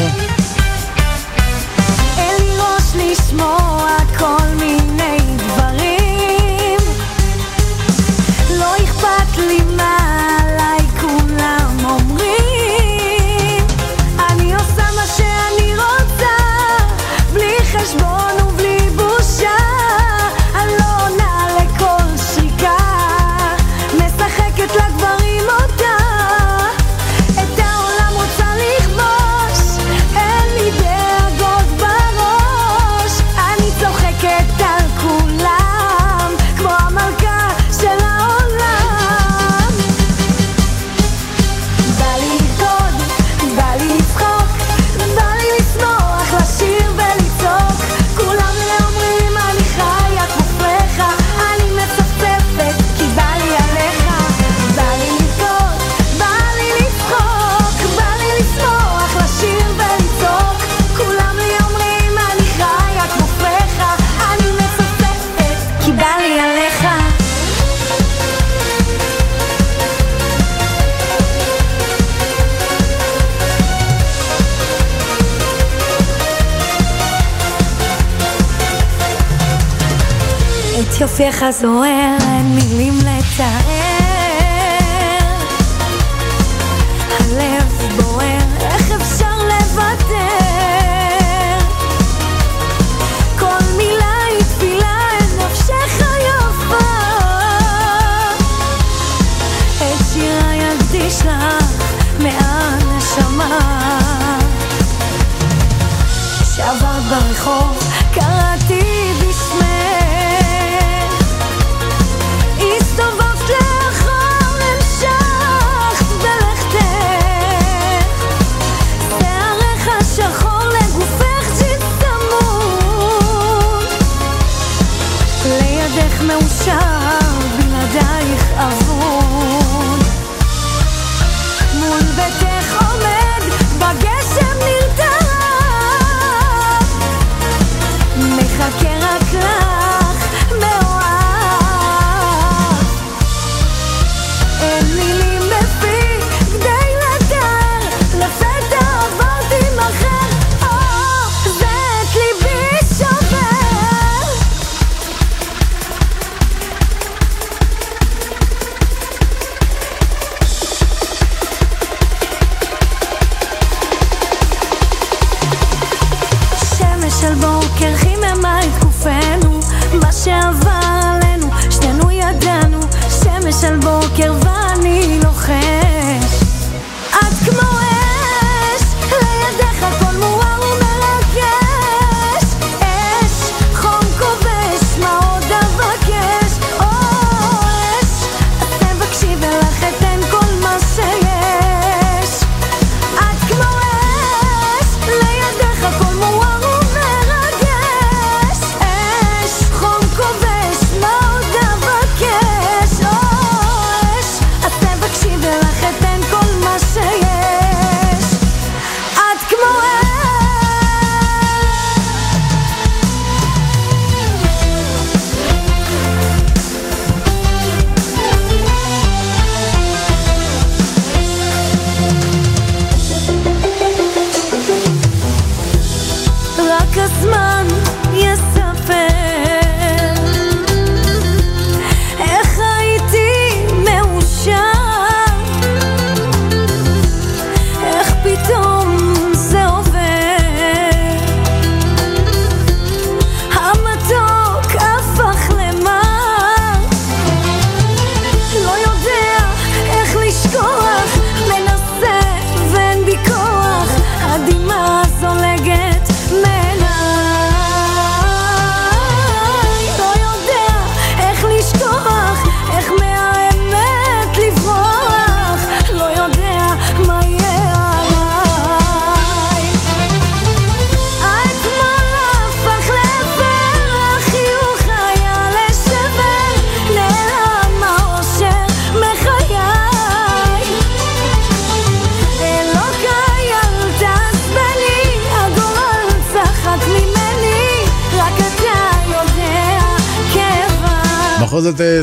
מאושר, בלעדייך אבוד מול ביתך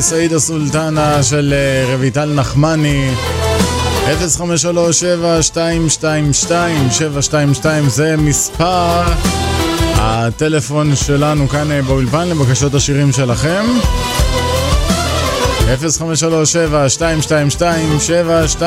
סעיד הסולטנה של אה, רויטל נחמני. 053-722-722 זה מספר הטלפון שלנו כאן אה, באולפן לבקשות השירים שלכם. 053-722-722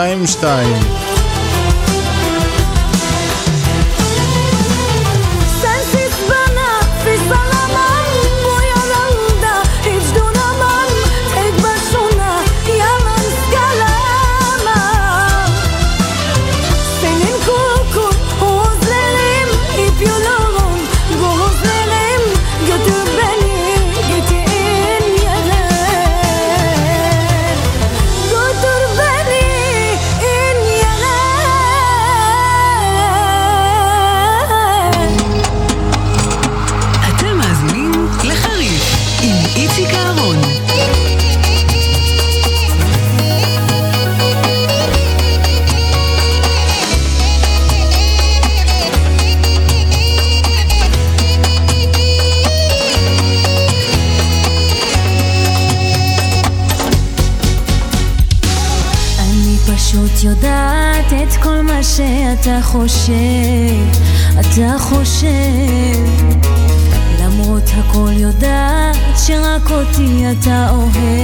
חושב, אתה חושב. למרות הכל יודעת שרק אותי אתה אוהב.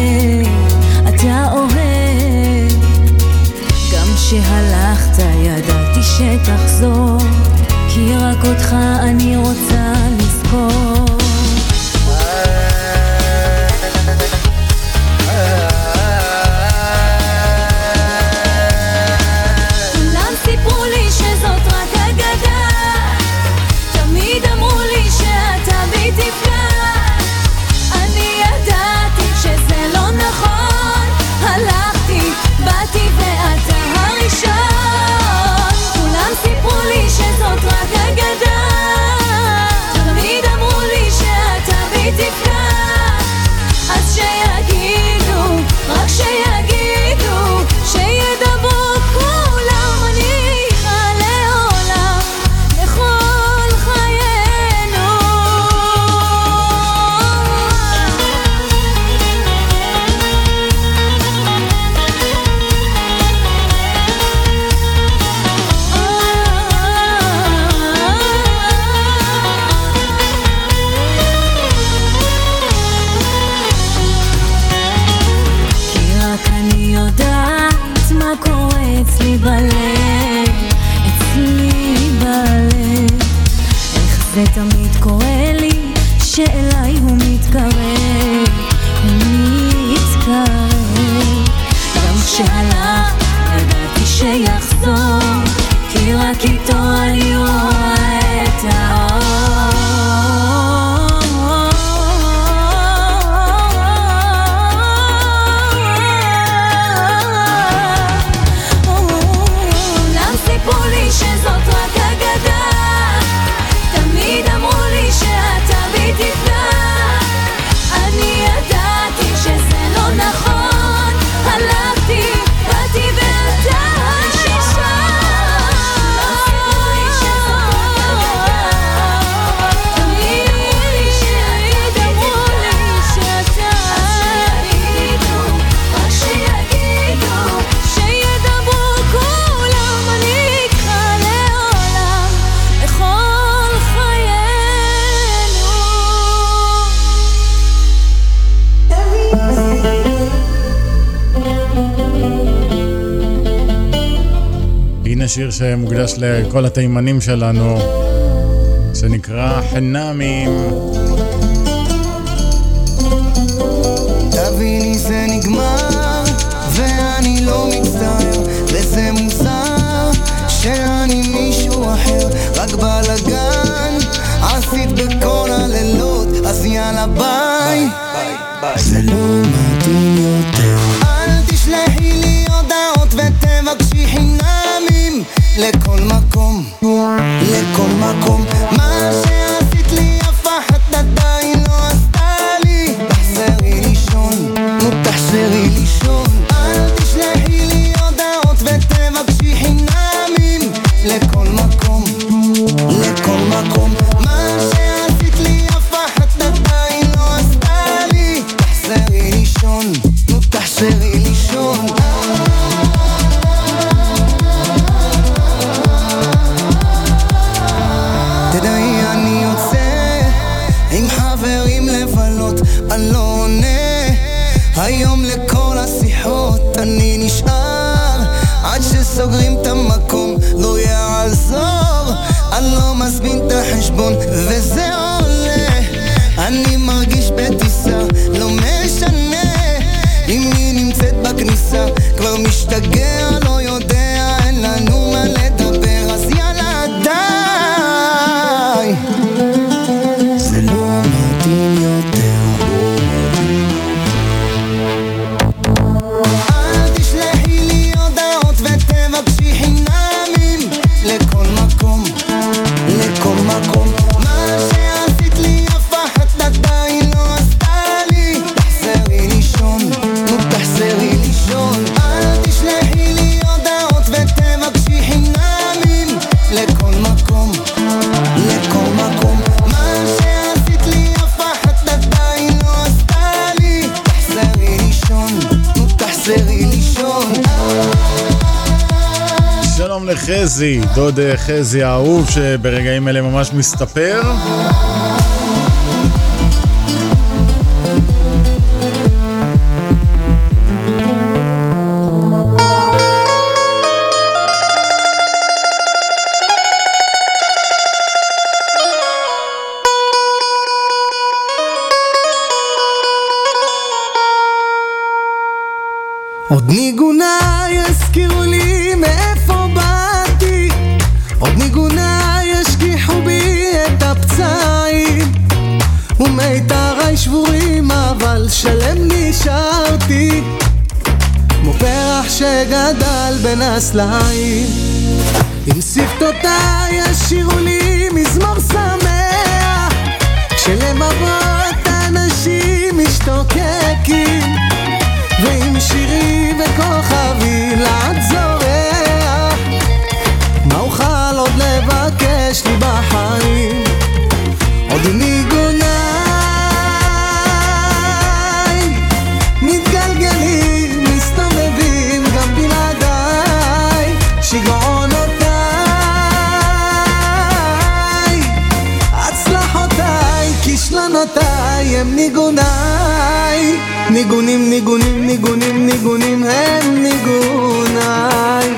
שמוקדש לכל התימנים שלנו, שנקרא חנמים. ועוד אה, חזי האהוב שברגעים אלה ממש מסתפר. עוד בין הסלעים עם שפתותיי ישירו לי מזמור שמח כשלבבות אנשים משתוקקים ועם שירי וכוכבי לעד זורח. מה אוכל עוד לבקש לי בחיים? עוד ניגונה הם ניגוניי ניגונים ניגונים ניגונים ניגונים הם ניגוניי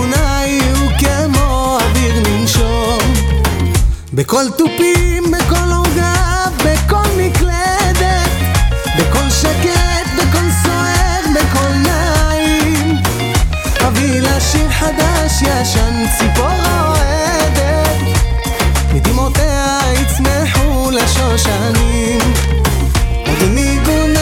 ניגוניי הוא כמו אוויר ננשום בכל תופים, בכל עוגה, בכל מקלדת בכל שקט, בכל סוער, בכל נעים אביא לה שיר חדש, ישן, ציפור רועדת מדמעותיה יצמחו לשושנים. עוד ניגוניי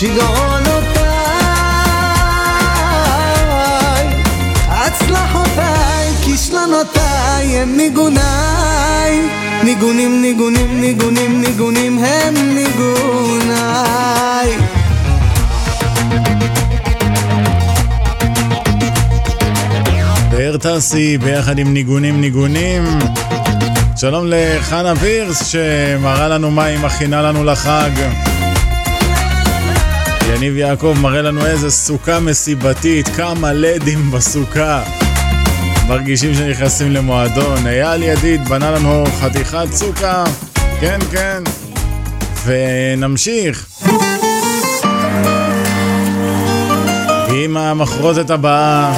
שיגעונותיי הצלחותיי, כישלונותיי הם ניגוניי ניגונים, ניגונים, ניגונים, ניגונים הם ניגוניי באר ביחד עם ניגונים ניגונים. שלום לחנה וירס שמראה לנו מה היא מכינה לנו לחג. יניב יעקב מראה לנו איזה סוכה מסיבתית, כמה לדים בסוכה. מרגישים שנכנסים למועדון. אייל ידיד בנה לנו חתיכת סוכה, כן כן. ונמשיך. עם המחרוזת הבאה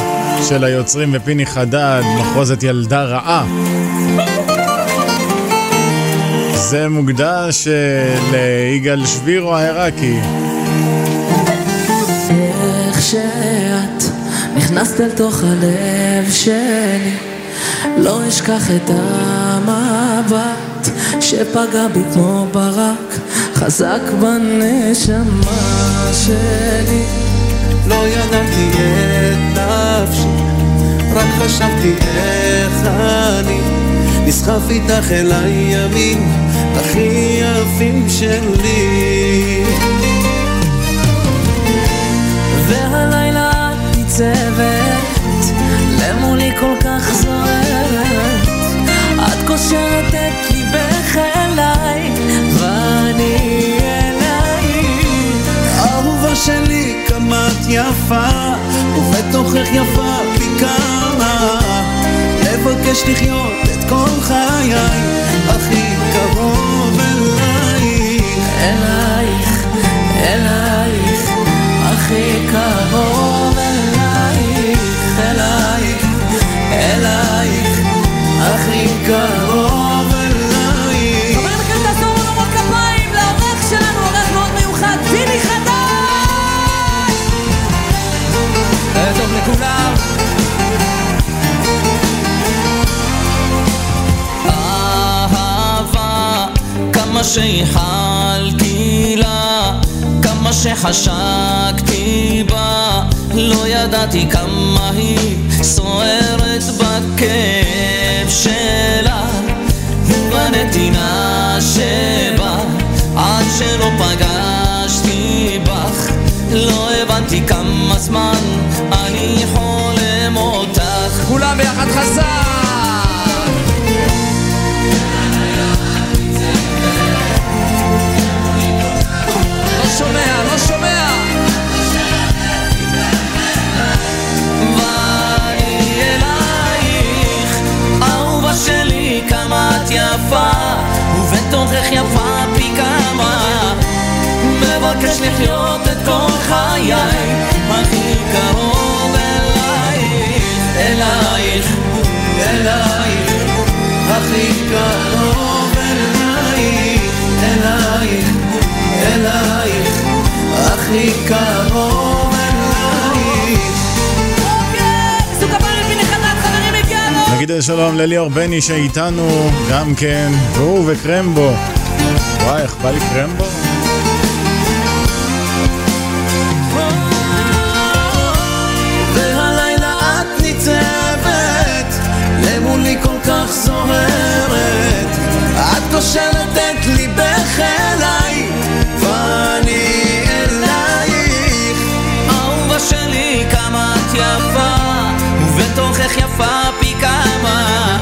של היוצרים ופיני חדד, מחרוזת ילדה רעה. זה מוקדש אה, ליגאל שבירו העיראקי. שאת נכנסת אל תוך הלב שלי. לא אשכח את המבט שפגע בי כמו ברק חזק בנשמה שלי. לא ידעתי את נפשי, רק חשבתי איך אני. נסחף איתך אל הימים הכי יפים שלי. את ניצבת למולי כל כך זוהרת את קושרת את ליבך אליי ואני אלייך אהובה שלי, כמה את יפה, ובתוכך יפה פי כמה. לבקש לחיות את כל חיי, הכי קרוב אלייך. אלייך, אלייך, הכי קרוב שייחלתי לה, כמה שחשקתי בה, לא ידעתי כמה היא סוערת בכאב שלה, ובנתינה שבה, עד שלא פגשתי בך, לא הבנתי כמה זמן אני חולם אותך. כולם ביחד חזק! מבקש לחיות את כל חיי, הכי קרוב אלייך, אלייך, אלייך, הכי קרוב אלייך, אלייך, אלייך, הכי קרוב אלייך. הגיענו! נגיד שלום לליאור בני שאיתנו גם כן, והוא וקרמבו. וואי, איך בא לי קרמבו? זוהרת. את קושרת את ליבך אליי, ואני אלייך. אהובה שלי, כמה את יפה, ובתוכך יפה פי כמה.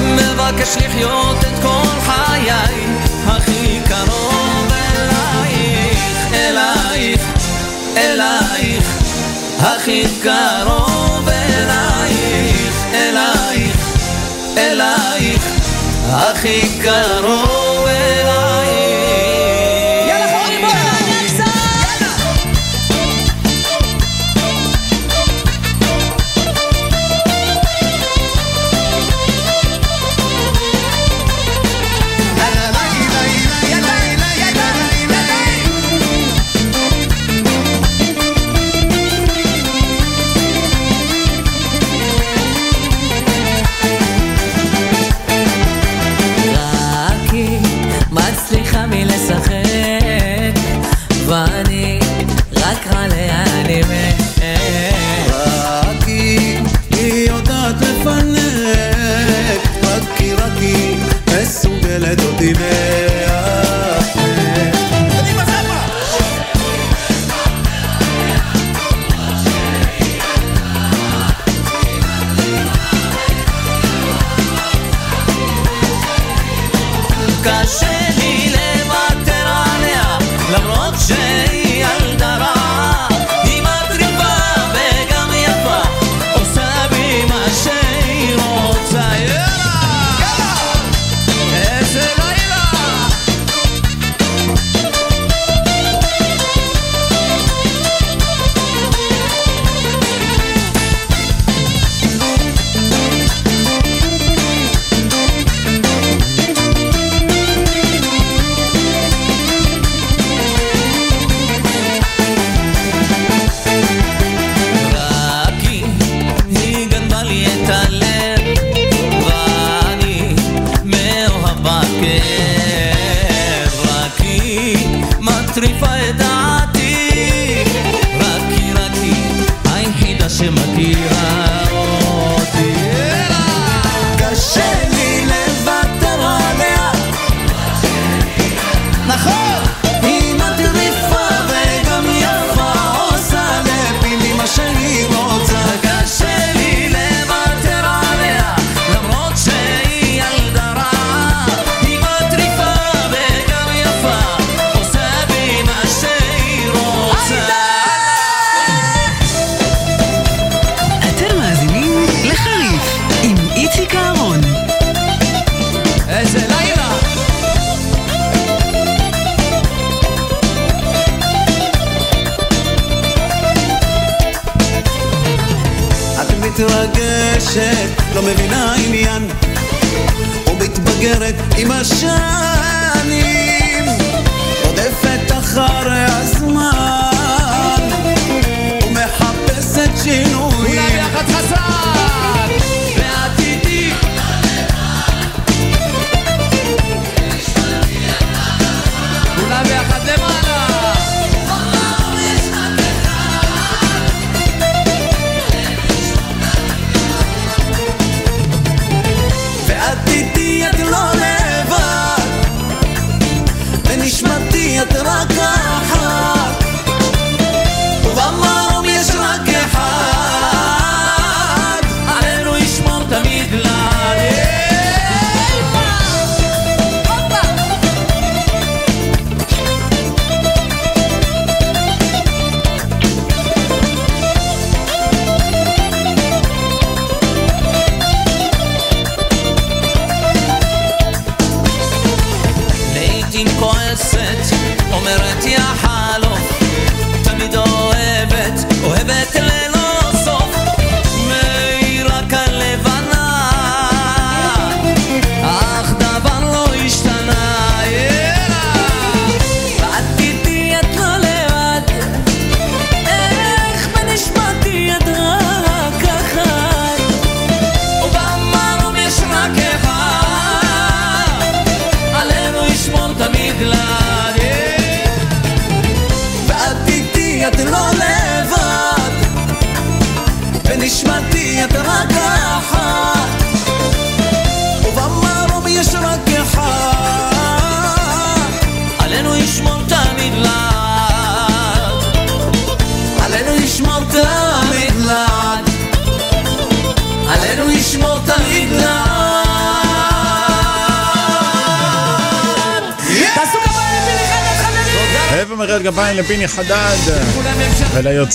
מבקש לחיות את כל חיי, הכי קרוב אלייך, אלייך, אלייך, הכי קרוב אלייך, הכי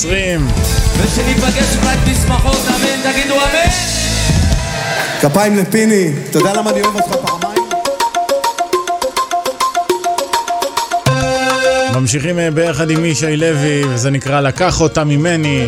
מייצרים. ושניפגש רק בשמחות, אמן, תגידו אמן! כפיים לפיני, אתה יודע למה אני אוהב אותך פעמיים? ממשיכים אה, ביחד עם ישי לוי, וזה נקרא לקח אותה ממני.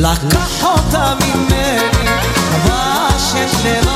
לקח אותה ממני, אבל שנראה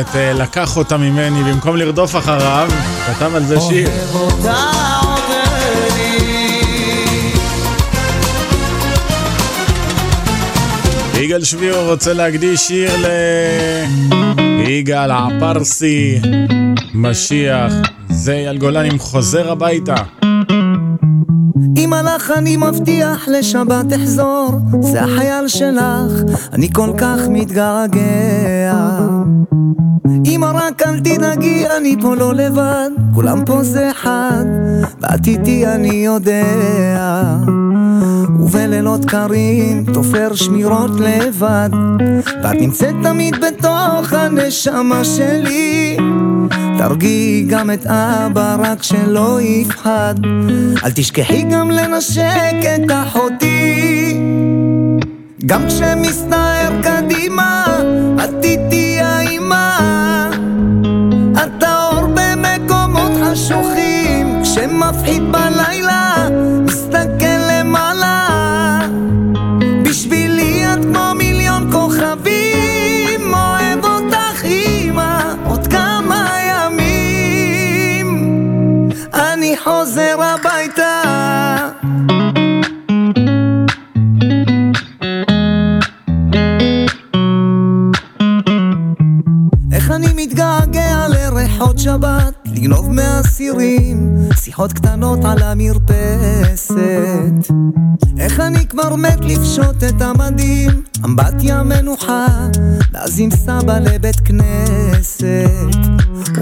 את אה, לקח אותה ממני במקום לרדוף אחריו, כתב על זה שיר. אוהב אותה עודני יגאל שבירו רוצה להקדיש שיר ליגאל הפרסי, משיח, זה אייל גולן עם חוזר הביתה. אם הלך אני מבטיח לשבת אחזור, זה החייל שלך, אני כל כך מתגעגע. אמא רק אל תדאגי, אני פה לא לבד, כולם פה זה אחד, ואת איתי אני יודע. ובלילות קרים תופר שמירות לבד, ואת נמצאת תמיד בתוך הנשמה שלי. תרגיעי גם את אבא רק שלא יפחד אל תשכחי גם לנשק את אחותי גם כשמסתער קדימה שיחות קטנות על המרפסת. איך אני כבר מת לפשוט את המדים, אמבטיה מנוחה, ואז עם סבא לבית כנסת.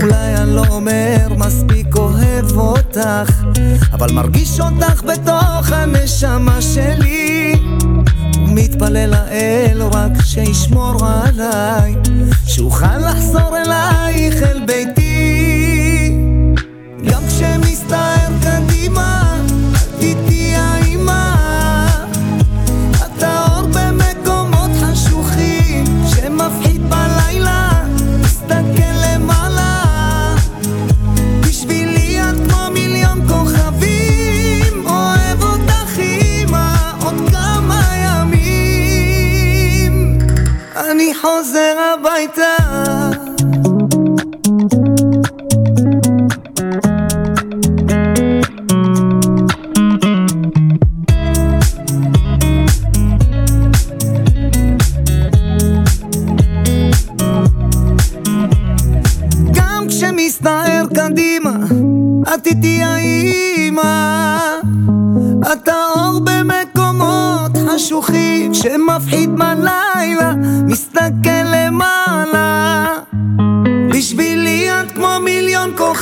אולי אני לא אומר מספיק אוהב אותך, אבל מרגיש אותך בתוך הנשמה שלי. ומתפלל לאל רק שישמור עליי, חוזר הביתה.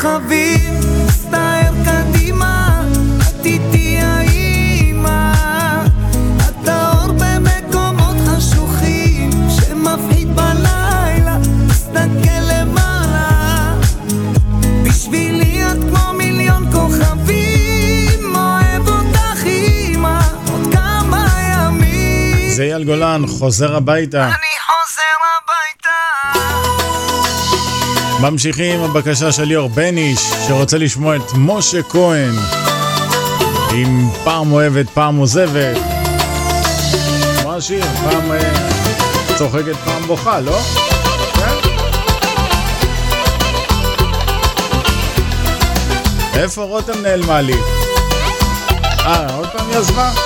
כוכבים, מסתער קדימה, את איתי האימא. את האור במקומות חשוכים, שמפחיד בלילה, מסתכל למעלה. בשבילי את כמו מיליון כוכבים, אוהב אותך אימא, עוד כמה ימים. זה אייל גולן, חוזר הביתה. אני ממשיכים הבקשה של ליאור בניש, שרוצה לשמוע את משה כהן עם פעם אוהבת, פעם עוזבת. מה השיר? פעם אה, צוחקת, פעם בוכה, לא? איפה רותם נעלמה לי? אה, עוד פעם היא עזבה?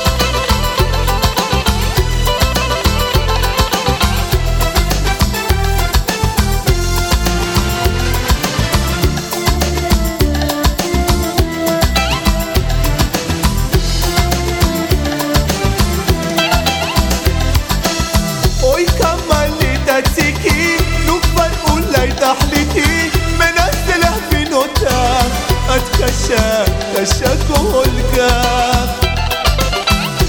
כך.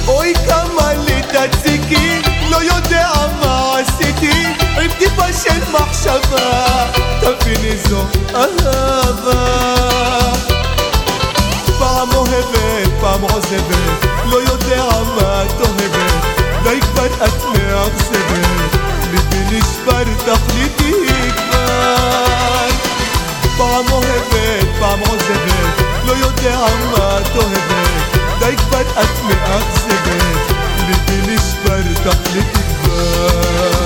אוי כמה לי תציקי, לא יודע מה עשיתי, עם טיפה של מחשבה, תביני זו אהבה. פעם אוהבת, פעם עוזבת, לא יודע מה את אוהבת, די כבר את מאכזבת, ליבי נשבר תחליטי לא יודע מה את אוהבת, די כבר את מאכזבת, ליבי נשבר תחליטי כבר.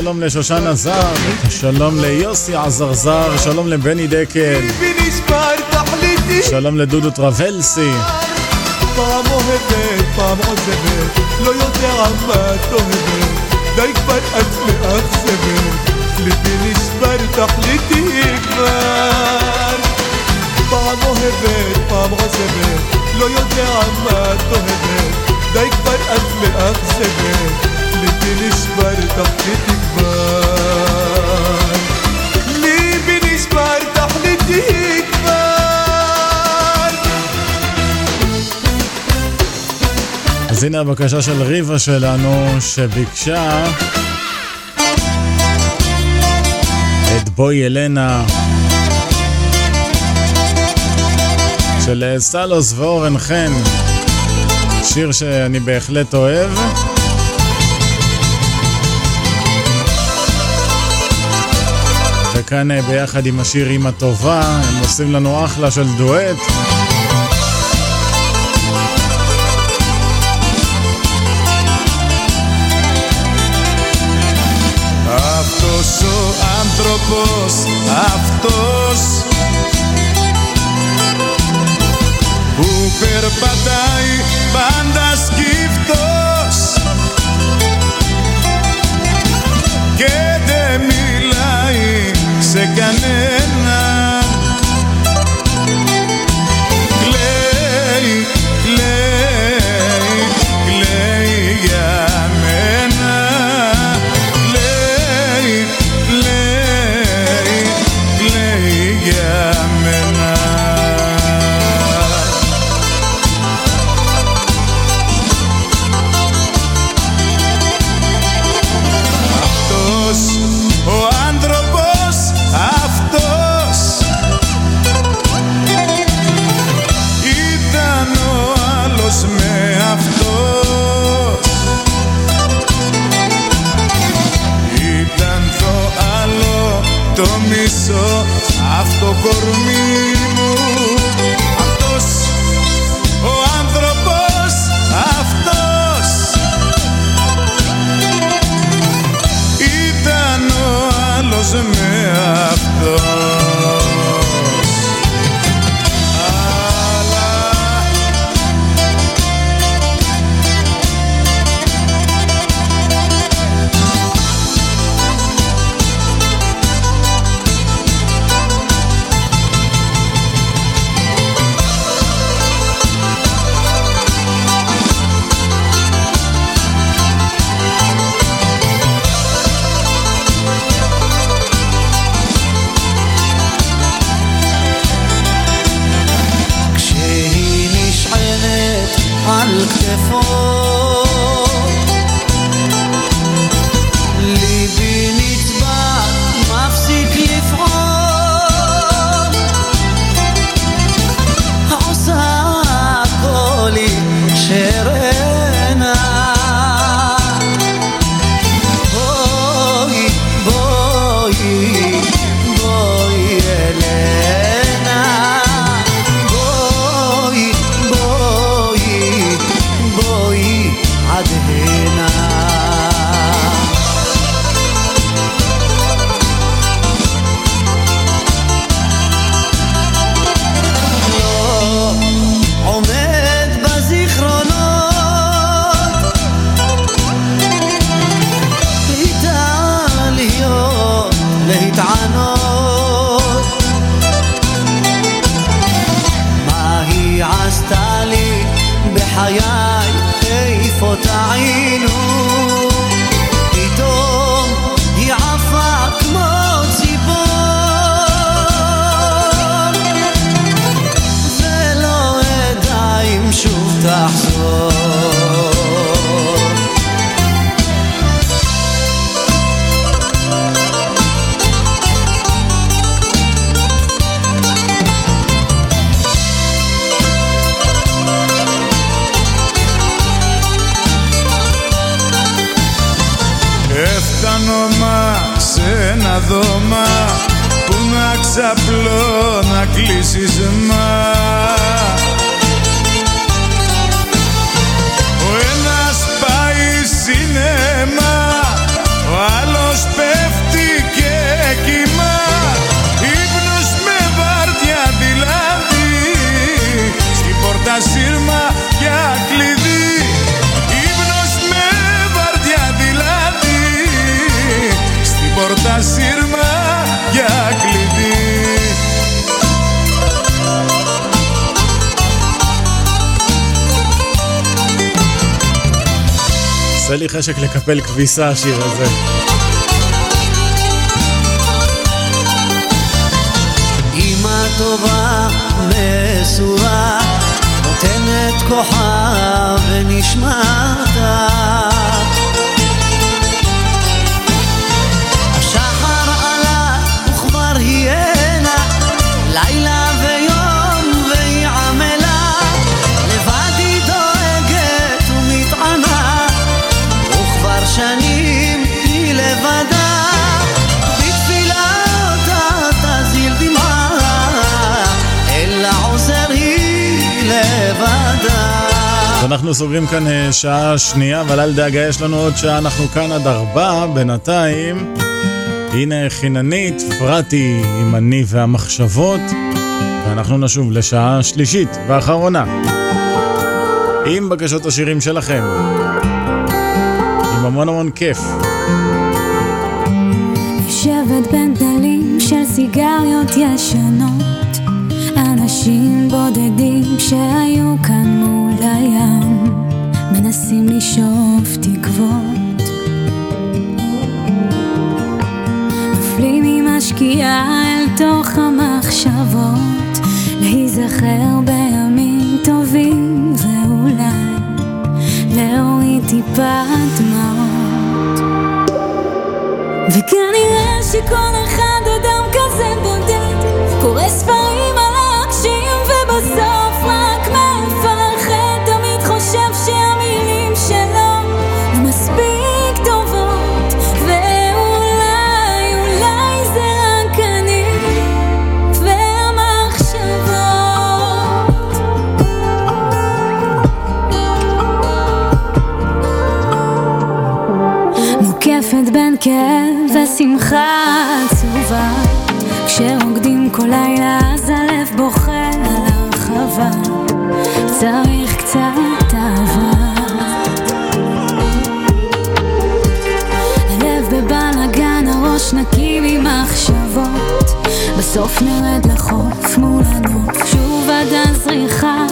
שלום לשושנה זר, שלום ליוסי עזרזר, שלום לבני דקל, ליבי נשבר תחליטי שלום לדודו טרבלסי, פעם אוהבת, פעם עוזבת, לא יודע מה את אוהבת, די כבר את מאכזבת, ליבי נשבר תחליטי כבר. פעם אוהבת, פעם עוזבת, לא יודע מה את אוהבת, די כבר את מאכזבת, נשבר תחליטי כבר. ליבי נשבר תחליטי כבר. אז הנה הבקשה של ריבה שלנו, שביקשה את בואי אלנה של סלוס ואורן חן, שיר שאני בהחלט אוהב. וכאן אה, ביחד עם השיר אימא טובה, הם עושים לנו אחלה של דואט. Αυτός ο άνθρωπος, αυτός που περπατάει πάντα לקפל כביסה השיר הזה. סוגרים כאן אה, שעה שנייה, אבל אל דאגה, יש לנו עוד שעה, אנחנו כאן עד ארבע, בינתיים. הנה חיננית, פרטי עם אני והמחשבות, ואנחנו נשוב לשעה שלישית ואחרונה. עם בקשות השירים שלכם. עם המון המון כיף. יושבת בין גדלים של סיגריות ישנות אנשים בודדים שהיו כאן מול הים מנסים לשאוף תקוות. נופלים עם השקיעה אל תוך המחשבות להיזכר בימים טובים ואולי להוריד טיפה דמעות. וכנראה שכל עצובה. כשרוקדים כל לילה אז הלב בוכה על הרחבה. צריך קצת אהבה. הלב בבלאגן, הראש נקי ממחשבות. בסוף נרד לחוף מול הנוף שוב עד הזריחה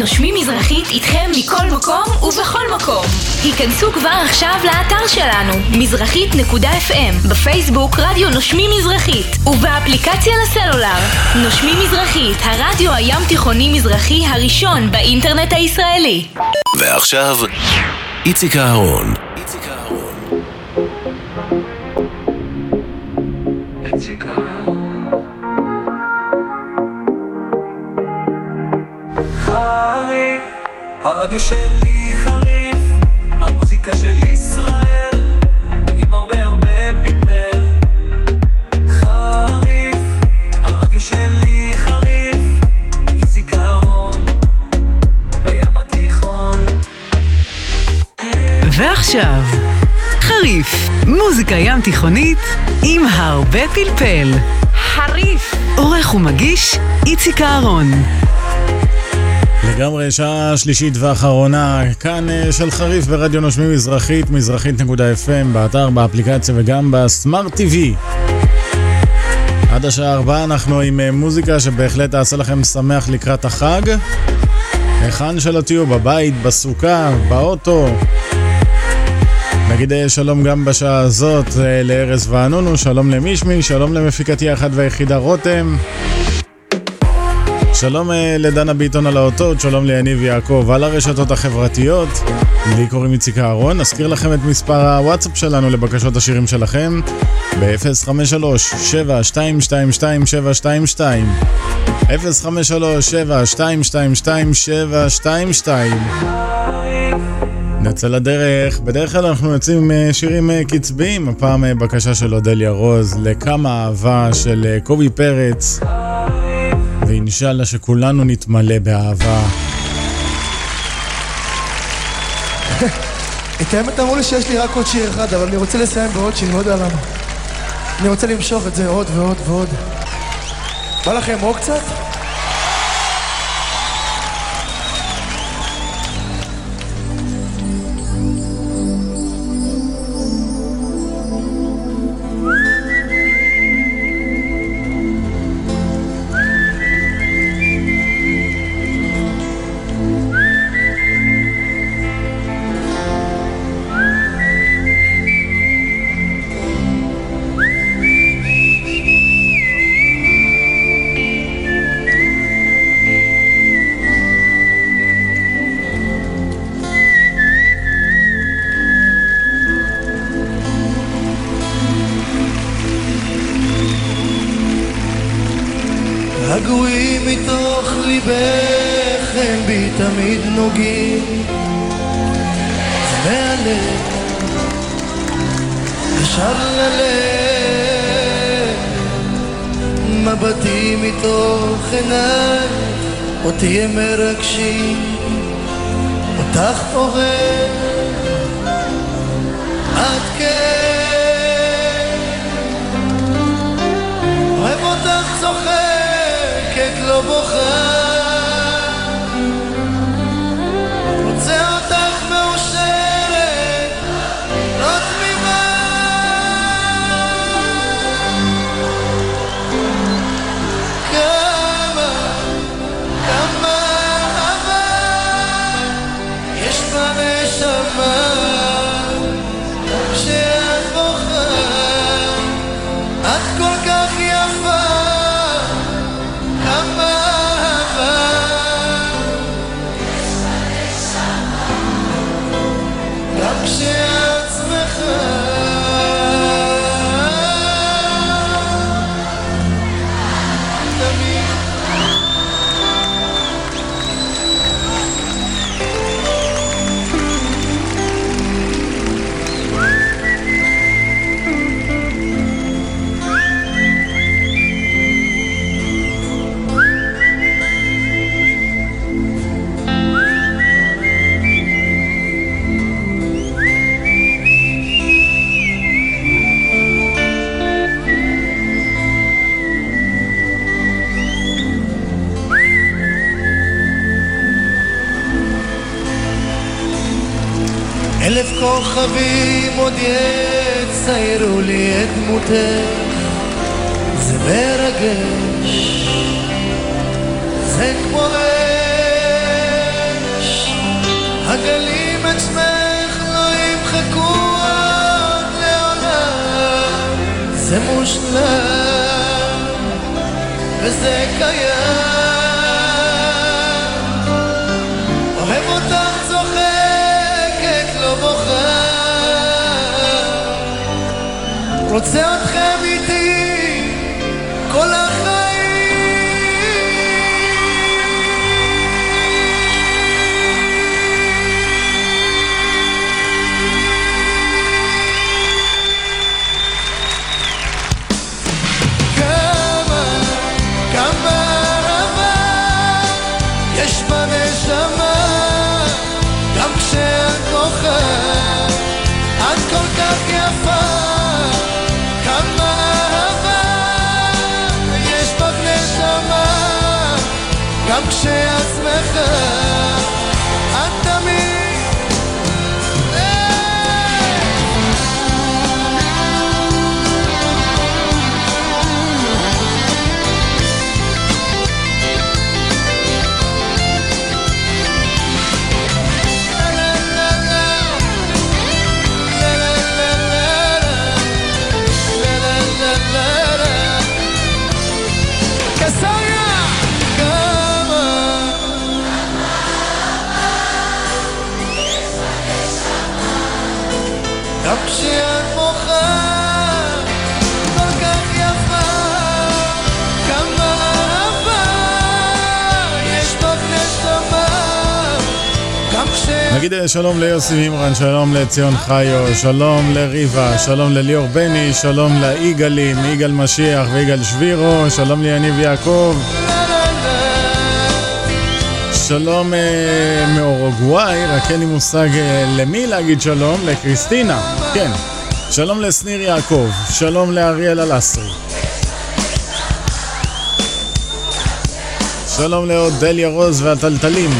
נושמים מזרחית איתכם מכל מקום ובכל מקום. היכנסו כבר עכשיו לאתר שלנו, מזרחית.fm, בפייסבוק רדיו נושמים מזרחית, ובאפליקציה לסלולר. נושמים מזרחית, הרדיו הים תיכוני מזרחי הראשון באינטרנט הישראלי. ועכשיו, איציק אהרון. ים תיכונית עם הרבה פלפל. חריף. עורך ומגיש איציק אהרון. לגמרי שעה שלישית ואחרונה, כאן אה, של חריף ברדיו נושמים מזרחית, מזרחית.fm, באתר, באפליקציה וגם בסמארט TV. עד השעה ארבעה אנחנו עם אה, מוזיקה שבהחלט תעשה לכם שמח לקראת החג. היכן שלא תהיו, בבית, בסוכה, באוטו. נגיד אה, שלום גם בשעה הזאת אה, לארז וענונו, שלום למישמי, שלום למפיקתי האחת והיחידה רותם. שלום אה, לדנה ביטון על האותות, שלום ליניב יעקב על הרשתות החברתיות. לי קוראים איציק אהרון, נזכיר לכם את מספר הוואטסאפ שלנו לבקשות השירים שלכם ב-053-7222-722 053-7222-722 נצא לדרך, בדרך כלל אנחנו יוצאים עם אה, שירים אה, קצביים, הפעם אה, בקשה של אודליה רוז לכמה אהבה של קובי פרץ ואינשאללה שכולנו נתמלא באהבה. את האמת אמרו לי שיש לי רק עוד שיר אחד, אבל אני רוצה לסיים בעוד שיר, לא יודע למה. אני רוצה למשוך את זה עוד ועוד ועוד. בא לכם עוד קצת? אותך אוהב ליוסי מימרן, שלום לציון חיו, שלום לריבה, שלום לליאור בני, שלום ליגאלים, יגאל משיח ויגאל שבירו, שלום ליניב יעקב. שלום אה, מאורוגוואי, רק אין לי מושג אה, למי להגיד שלום, לקריסטינה, כן. שלום לשניר יעקב, שלום לאריאל אלסרי. שלום לאודליה רוז והטלטלים.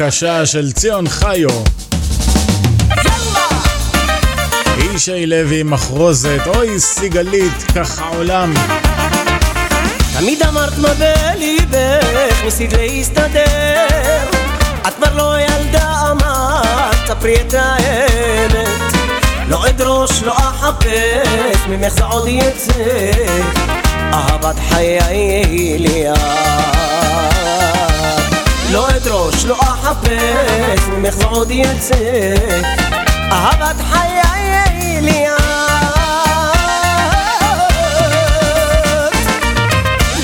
הבקשה של ציון חיו. ישי לוי מחרוזת, אוי סיגלית, ככה עולם. תמיד אמרת מה בליבך, ניסית להסתדר את כבר לא ילדה אמרת, ספרי את האמת. לא אדרוש, לא אחפש, ממך זה עוד יצא. אהבת חיי לי את לא אדרוש, לא אחפש, ממך זה עוד יצא. אהבת חיי לי את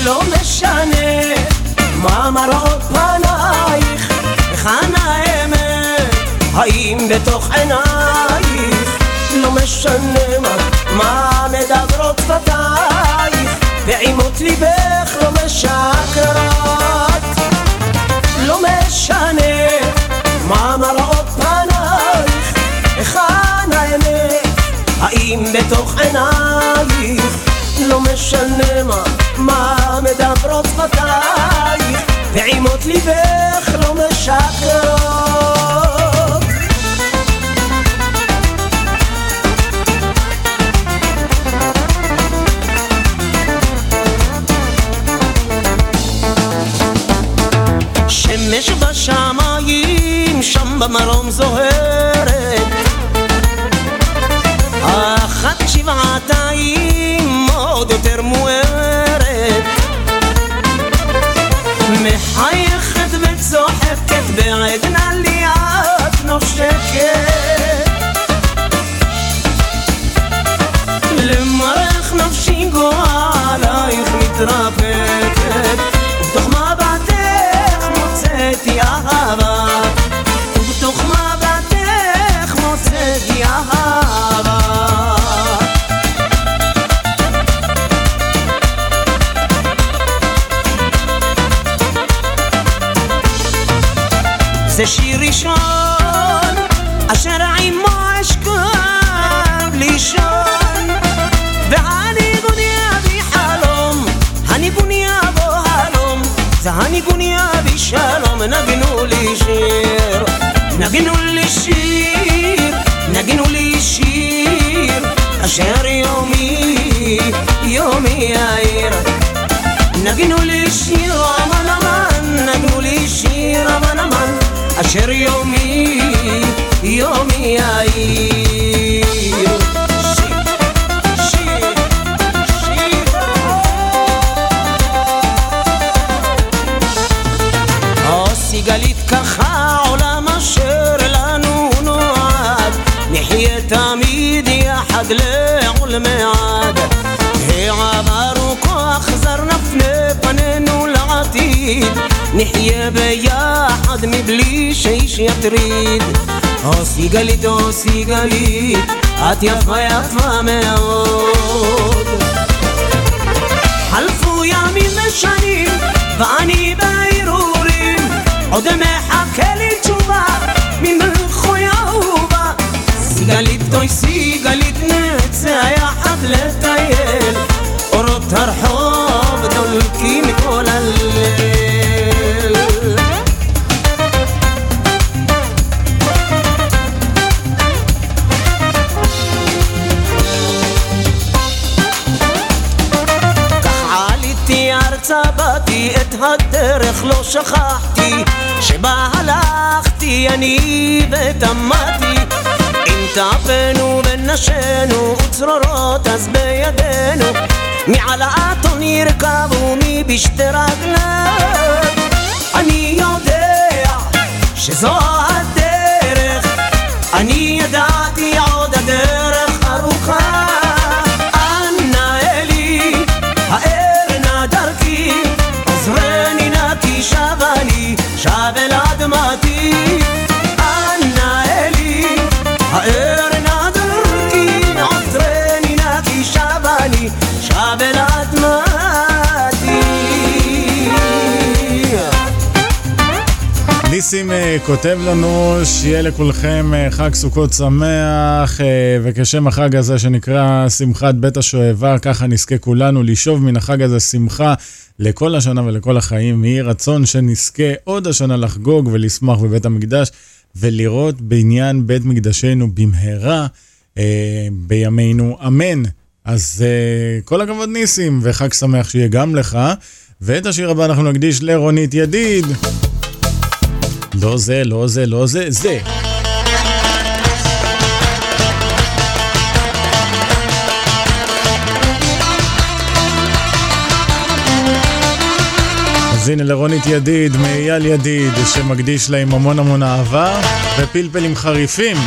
לא משנה מה מראות פנייך, היכן האמת, האם בתוך עינייך, לא משנה מה, מה מדברות שפתייך, פעימות ליבך בתוך עינייך, לא משנה מה, מה מדברות שפתייך, פעימות ליבך לא משקרות. שמש בשמיים, שם במרום זוהרת נגנו לי שיר נגנו לי שיר אשר יומי יומי יאיר. נגנו לי שיר אמן אמן נגנו לי שיר אמן אמן אשר יומי יומי או סיגלית ככה יחד לעולמי עד העברנו כוח זר נפנה פנינו לעתיד. נחיה ביחד מבלי שאיש יטריד. או סיגלית או סיגלית את יפה יפה מאוד. חלפו ימים ושנים ואני בהרהורים עוד מחכה לי תשובה יאהובה סיגלית אוי סיגלית נצא יחד לטייל. אורות הרחוב דולקים כל הליל כך את הדרך לא שכחתי שבה הלכתי אני ותמדתי עם טפנו ונשינו וצרורות אז בידינו. מעל האתון ירכב ומי בשתי רגליו. אני יודע שזו הדרך. אני ידעתי עוד הדרך ניסים אה, כותב לנו שיהיה לכולכם אה, חג סוכות שמח, אה, וכשם החג הזה שנקרא שמחת בית השואבה, ככה נזכה כולנו לשאוב מן החג הזה שמחה לכל השנה ולכל החיים. יהי רצון שנזכה עוד השנה לחגוג ולשמח בבית המקדש, ולראות בעניין בית מקדשנו במהרה בימינו, אמן. אז כל הכבוד ניסים, וחג שמח שיהיה גם לך. ואת השיר הבא אנחנו נקדיש לרונית ידיד. לא זה, לא זה, לא זה, זה. אז הנה לרונית ידיד, מאייל ידיד, שמקדיש להם המון המון אהבה, ופלפלים חריפים.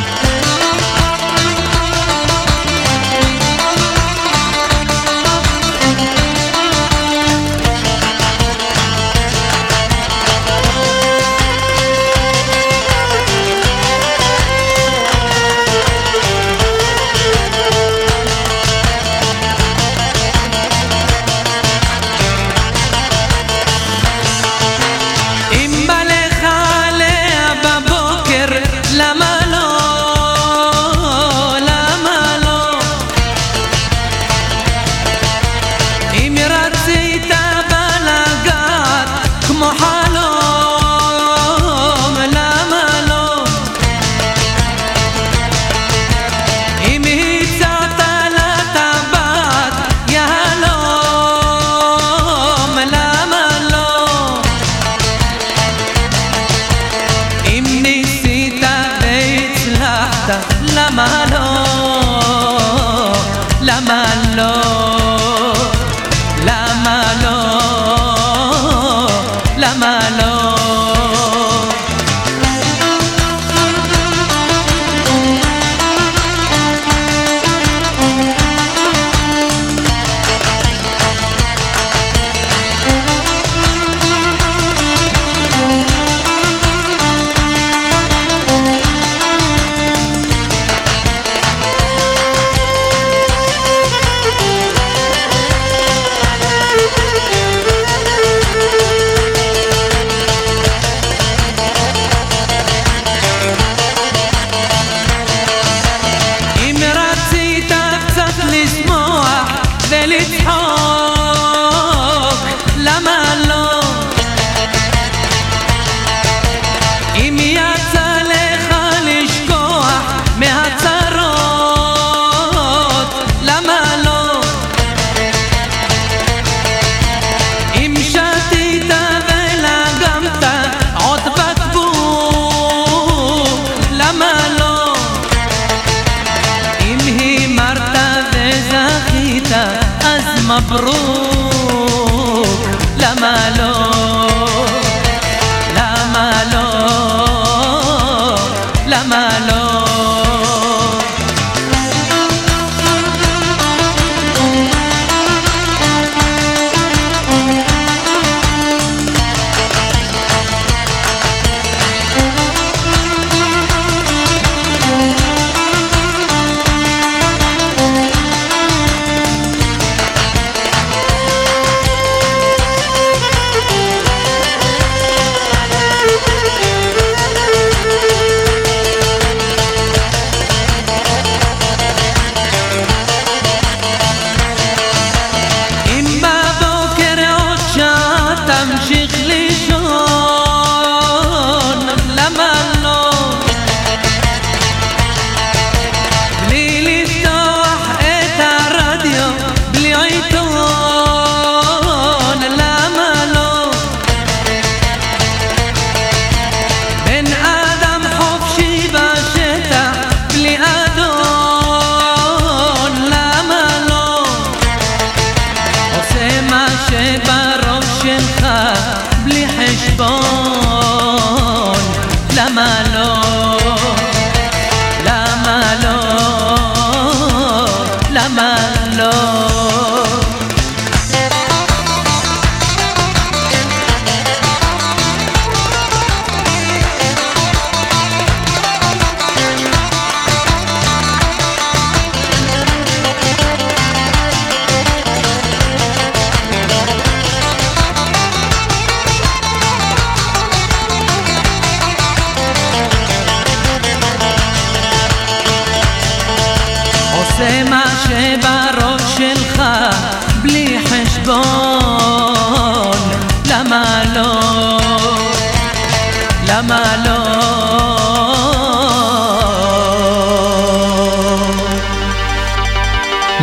למה לא?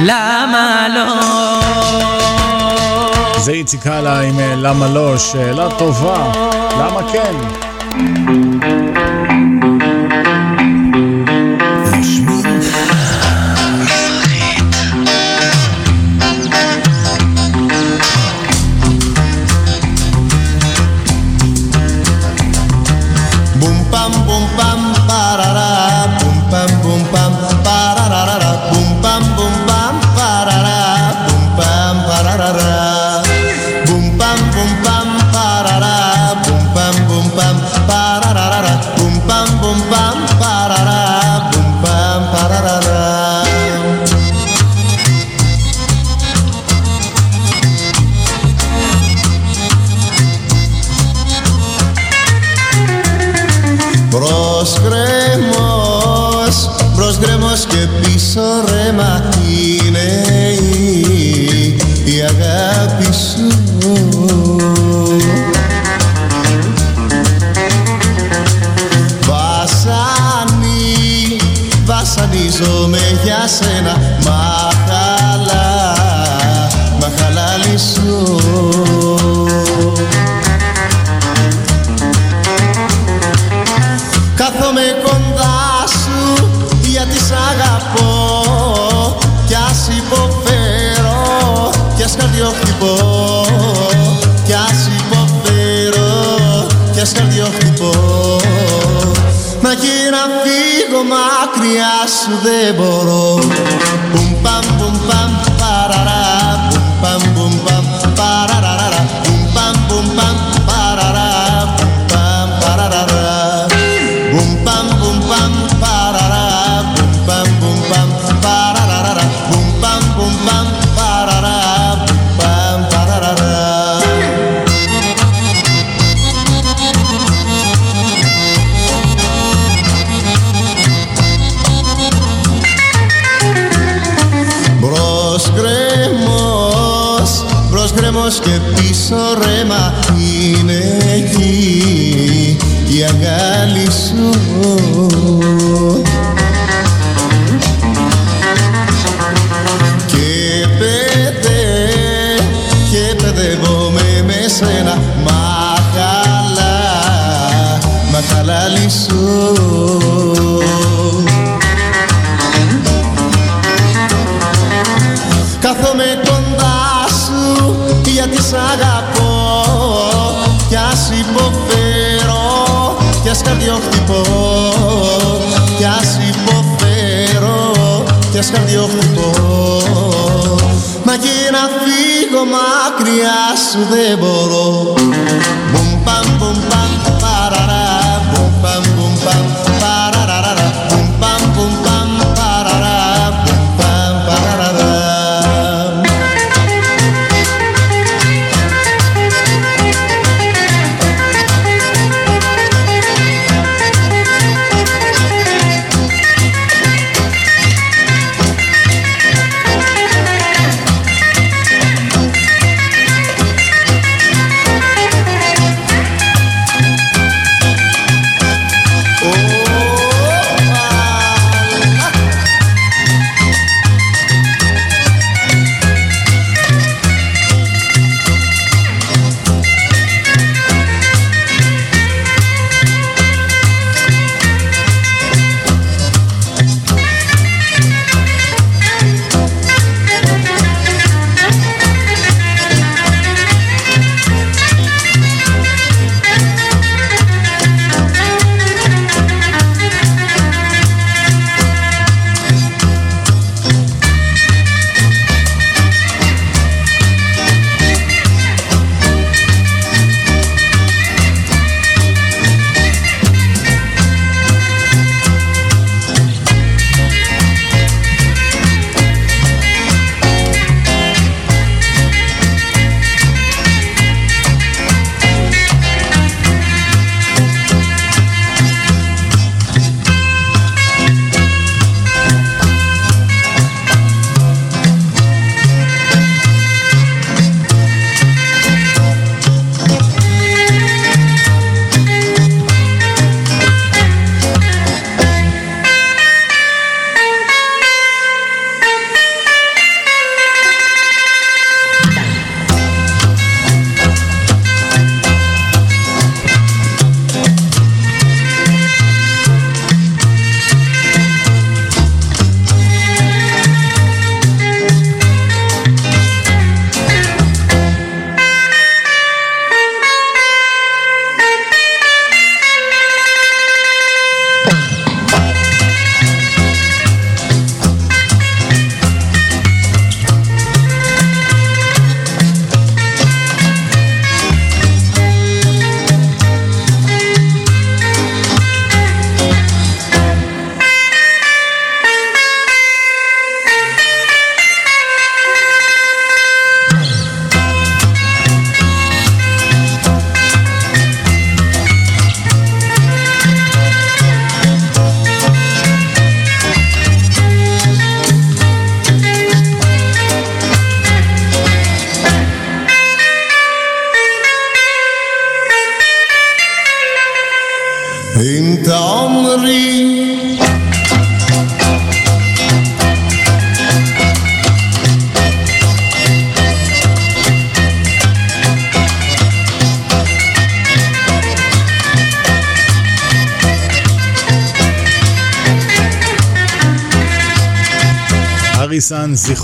למה לא? זה איציק הלאה עם אה, למה לא, שאלה טובה, למה כן?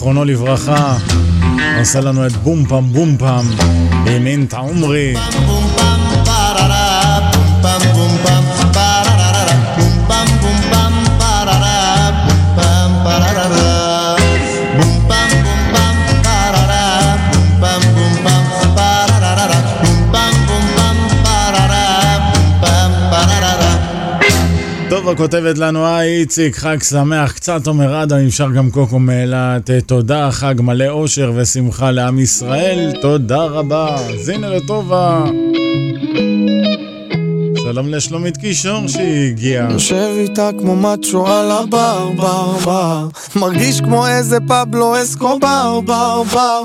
זיכרונו לברכה, עושה לנו את בום פם בום פם, במינט עומרי. כותבת לנו, היי איציק, חג שמח, קצת עומר אדם, אם אפשר גם קוקו מאילת. אה, תודה, חג מלא אושר ושמחה לעם ישראל, תודה רבה. אז הנה לטובה. שלום לשלומית קישור שהגיעה. יושב איתה כמו מאצ'ו על הבר, בר, בר מרגיש כמו איזה פבלו אסקובר, בר, בר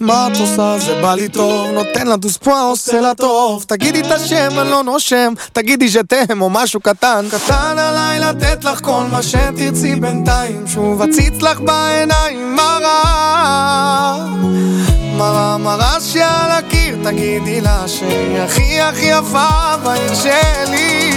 מה את עושה? זה בא לי טוב, נותן לה דוספואה, עושה לה טוב. תגידי את השם, אני לא נושם. תגידי שתם או משהו קטן. קטן עליי לתת לך כל מה שתרצי בינתיים. שוב אציץ לך בעיניים מראה מראה מראה שעל הקיר. תגידי לה שהיא הכי הכי יפה בעיר שלי.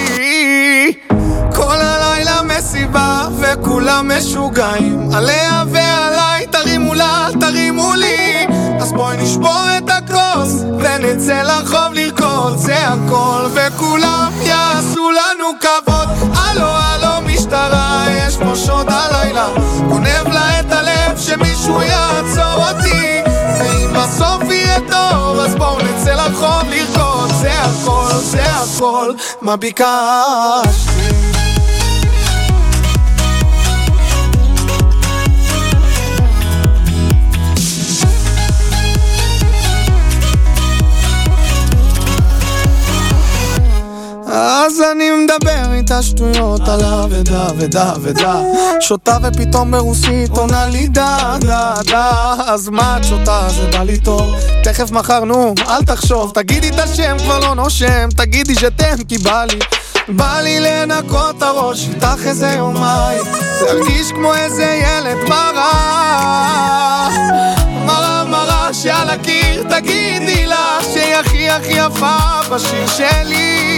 כל הלילה מסיבה וכולם משוגעים. עליה ועליי תרימו לה, תרימו לי אז בואי נשבור את הכוס נצא לרחוב לרקוד, זה הכל, וכולם יעשו לנו כבוד. הלו, הלו, משטרה, יש פה שוד הלילה, גונב לה את הלב שמישהו יעצור אותי. ואם בסוף יהיה טוב, אז בואו נצא לרחוב לרקוד, זה הכל, זה הכל, מה ביקשתי? אז אני מדבר איתה שטויות על אבדה ודה ודה שותה ופתאום ברוסית עונה לי דה דה דה. אז מה את שותה? זה בא לי טוב. תכף מחר נו, אל תחשוב. תגידי את השם כבר לא נושם. תגידי שתן כי בא לי. בא לי לנקות את הראש איתך איזה יומיים. להרגיש כמו איזה ילד מרה. מרה מרה שעל הקיר. תגידי לה שהיא הכי הכי יפה בשיר שלי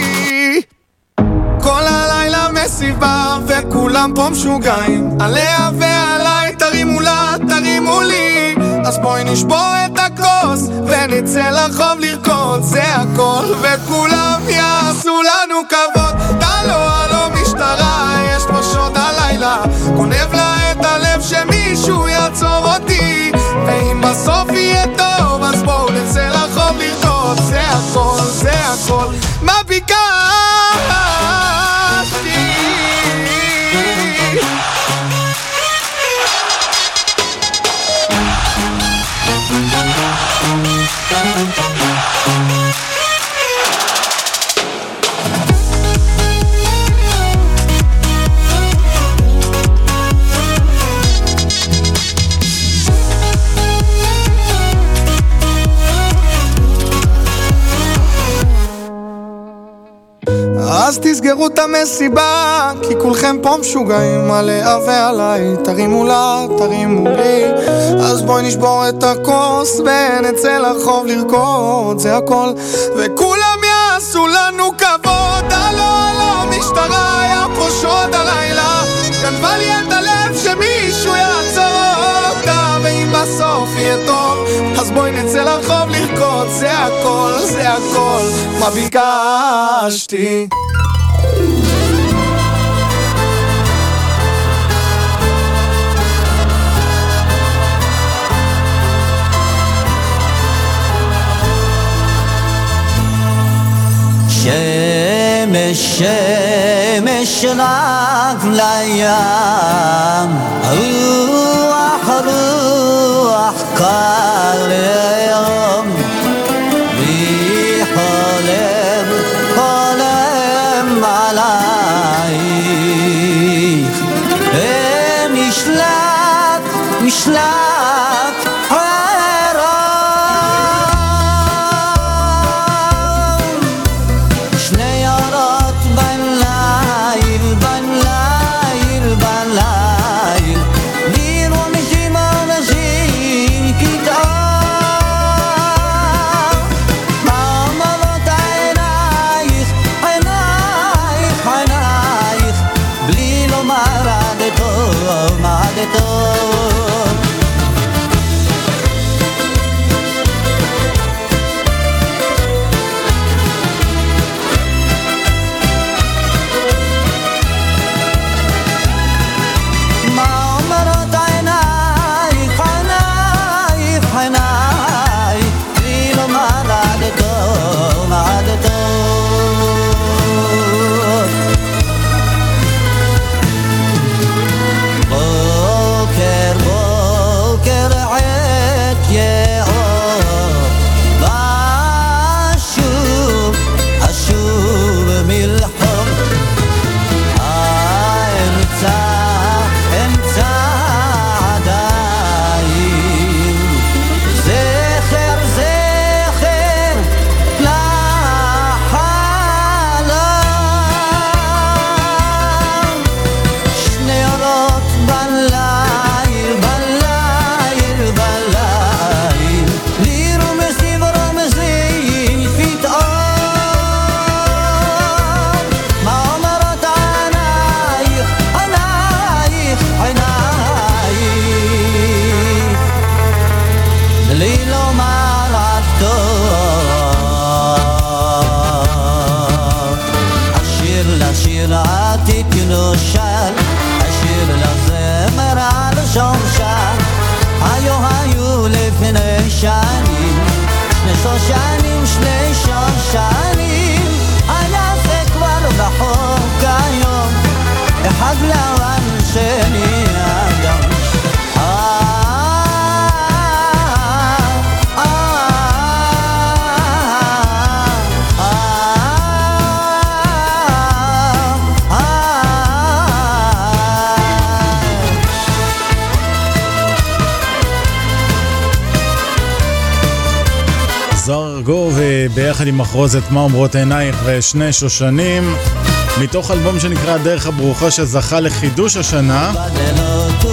כל הלילה מסיבה וכולם פה משוגעים. עליה ועליי תרימו לה, תרימו לי. אז בואי נשבור את הכוס ונצא לרחוב לרקוד. זה הכל וכולם יעשו לנו כבוד. הלו הלו משטרה יש פה שוד הלילה. גונב לה את הלב שמישהו יעצור אותי. ואם בסוף אז תסגרו את המסיבה, כי כולכם פה משוגעים עליה ועליי. תרימו לה, תרימו לי, אז בואי נשבור את הכוס ונצא לרחוב לרקוד, זה הכל. וכולם יעשו לנו כבוד, הלו הלו משטרה, היה פה שוד הלילה. גנבה לי את הלב שמישהו יעצור אותה, ואם בסוף יהיה טוב, אז בואי נצא לרחוב לרקוד, זה הכל, זה הכל, מה ביקשתי? שמש, שמש רק לים, רוח, רוח קל מחרוזת מה אומרות עינייך ושני שושנים מתוך אלבום שנקרא הדרך הברוכה שזכה לחידוש השנה. במקלילות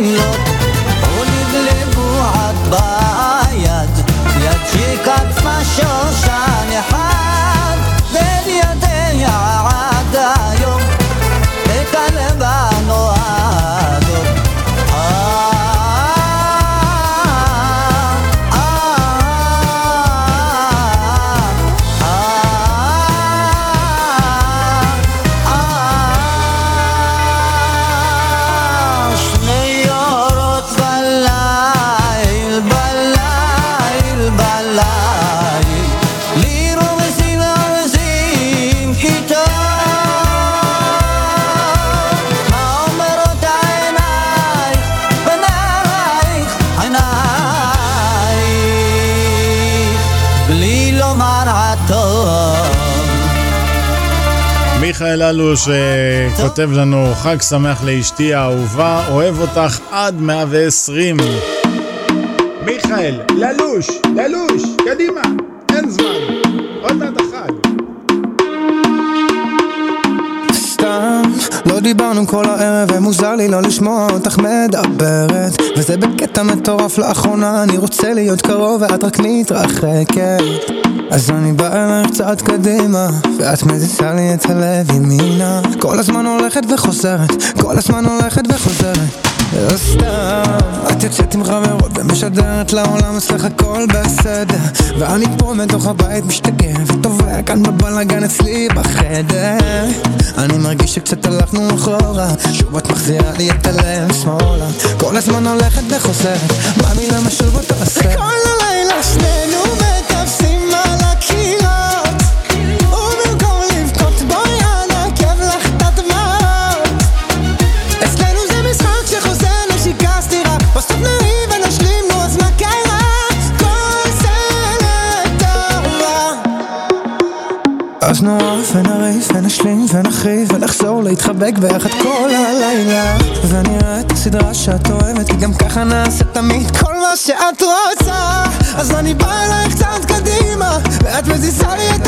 ולגלבו מיכאל אלוש אה, כותב לנו חג שמח לאשתי האהובה אוהב אותך עד 120 מיכאל, ללוש, ללוש, קדימה, אין זמן, עוד מעט החג סתם לא דיברנו כל הערב ומוזר לי לא לשמוע אותך מדברת. וזה בקטע מטורף לאחרונה אני רוצה להיות קרוב ואת רק מתרחקת אז אני בא אלייך צעד קדימה ואת מזיזה לי את הלב ימינה. כל הזמן הולכת וחוזרת כל הזמן הולכת וחוזרת. לא סתם, את יוצאת עם חברות ומשדרת לעולם אצלך הכל בסדר. ואני פה בתוך הבית משתגע וטובע כאן בבלאגן אצלי בחדר. אני מרגיש שקצת הלכנו אחורה שוב את מחזירה לי את הלב שמאלה. כל הזמן הולכת וחוזרת מאמי למה שוב אותו הסרט. וכל הלילה שנינו להתחבק ביחד כל הלילה. ונראה את הסדרה שאת אוהבת כי גם ככה נעשה תמיד כל מה שאת רוצה. אז אני בא אלייך צעד קדימה ואת מזיזה לי את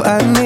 בסוף אני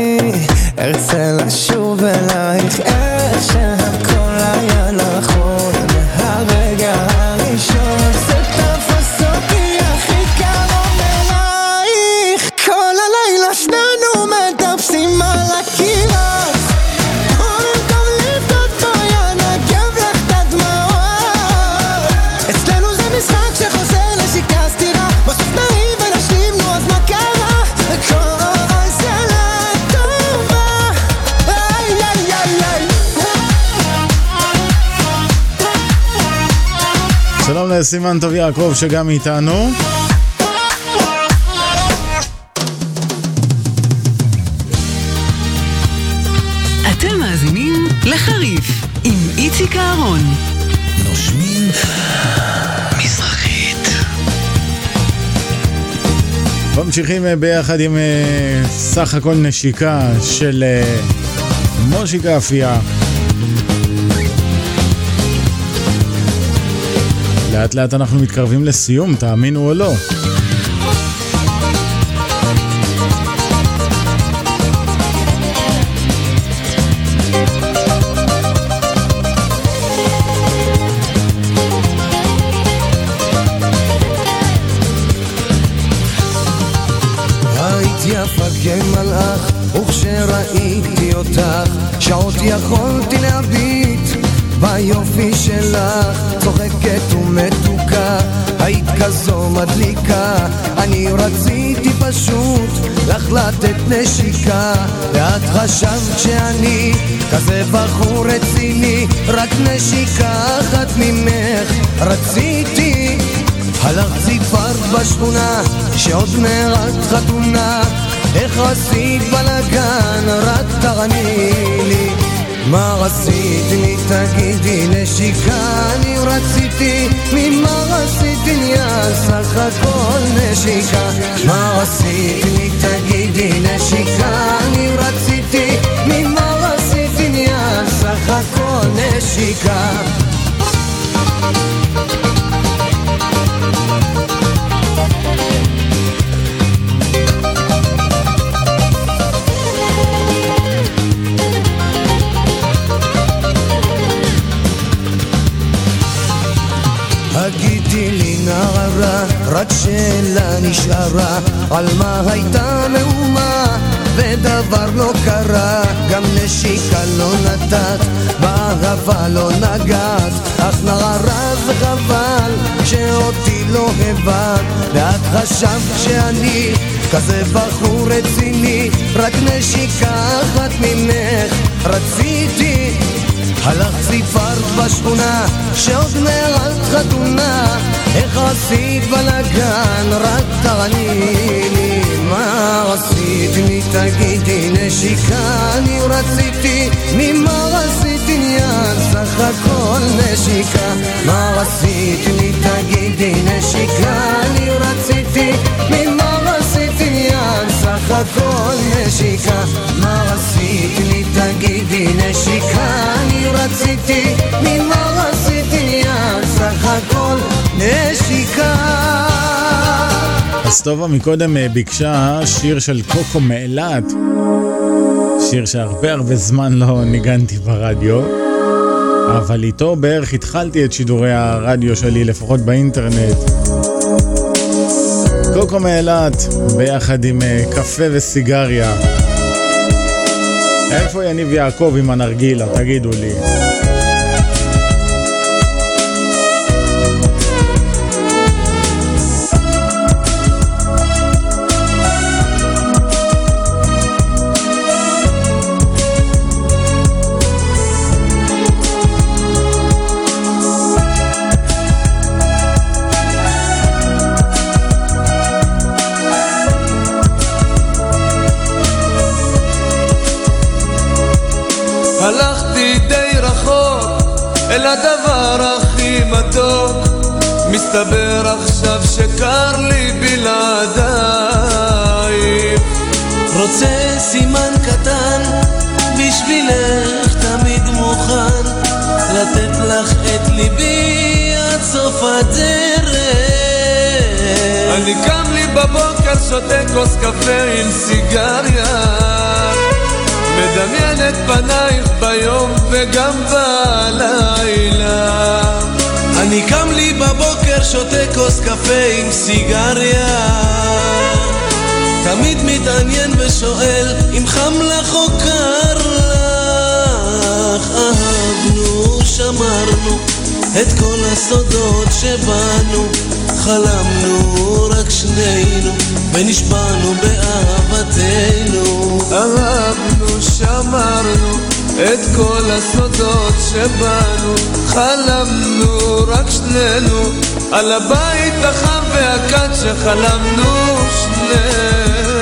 לסימן טוב יעקב שגם איתנו אתם מאזינים לחריף עם איציק אהרון. נושמים מזרחית. ממשיכים אה, ביחד עם אה, סך הכל נשיקה של אה, מושיקה לאט לאט אנחנו מתקרבים לסיום, תאמינו או לא. נשיקה, ואת חשבת שאני כזה בחור רציני, רק נשיקה אחת ממך. רציתי הלכת סיפרת בשכונה שעוד מעט חתונה. איך עשית בלאגן? רק תעני לי. מה רצית? לי תגידי נשיקה אני רציתי. ממה רצית עניין סך הכל נשיקה. מה רצית לי תגידי נשיקה אני רציתי ממה רצית עניין סך הכל נשיקה רק שאלה נשארה, על מה הייתה מהומה, ודבר לא קרה, גם נשיקה לא נתת, באהבה לא נגעת, אך נערה זה חבל, שאותי לא הבנת, ואת חשבת שאני כזה בחור רציני, רק נשיקה אחת ממך רציתי. הלכת סיפרת בשכונה שעוד מעט חתונה איך עשית בלאגן? רק תעני לי מה עשית? לי תגידי נשיקה אני רציתי. ממה רצית עניין? סך הכל נשיקה. מה רצית לי תגידי נשיקה אני רציתי. ממה רצית עניין? סך הכל נשיקה. מה רצית לי תגידי נשיקה אני רציתי. ממה רצית עניין? סך הכל נשיקה אז טובה מקודם אה, ביקשה שיר של קוקו מאילת, שיר שהרבה הרבה זמן לא ניגנתי ברדיו, אבל איתו בערך התחלתי את שידורי הרדיו שלי, לפחות באינטרנט. קוקו מאילת, ביחד עם אה, קפה וסיגריה. איפה יניב יעקב עם הנרגילה, תגידו לי. אל הדבר הכי מתוק מסתבר עכשיו שקר לי בלעדייך רוצה סימן קטן בשבילך תמיד מוכן לתת לך את ליבי עד סוף הדרך. אני קם לי בבוקר שותה כוס קפה עם סיגריה מדמיין את פנייך ביום וגם בלילה. אני קם לי בבוקר שותה כוס קפה עם סיגריה. תמיד מתעניין ושואל אם חם לך או קר לך? אהבנו, שמרנו את כל הסודות שבנו. חלמנו רק שנינו ונשבענו שבנו חלמנו רק שנינו על הבית החם והקט שחלמנו שנינו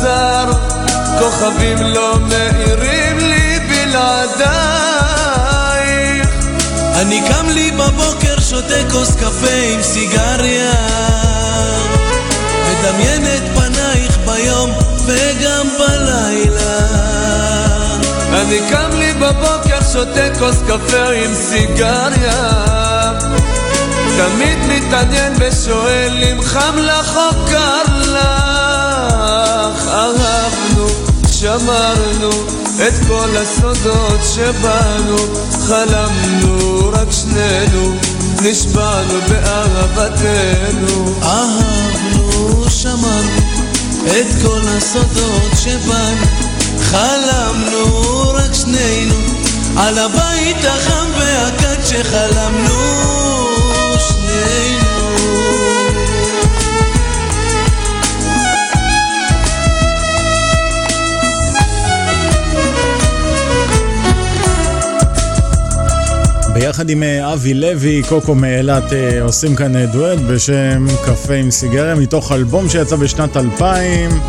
מוזר, כוכבים לא מאירים לי בלעדייך. אני קם לי בבוקר, שותה כוס קפה עם סיגריה, מדמיין את פנייך ביום וגם בלילה. אני קם לי בבוקר, שותה כוס קפה עם סיגריה תמיד מתעניין ושואל אם חם לך או קר לך אהבנו, שמרנו את כל הסודות שבנו חלמנו רק שנינו נשבענו באהבתנו. אהבנו, שמרנו את כל הסודות שבנו חלמנו רק שנינו על הבית החם והקט שחלמנו ביחד עם אה, אבי לוי, קוקו מאילת אה, עושים כאן אה, דואט בשם קפה עם סיגריה מתוך אלבום שיצא בשנת 2000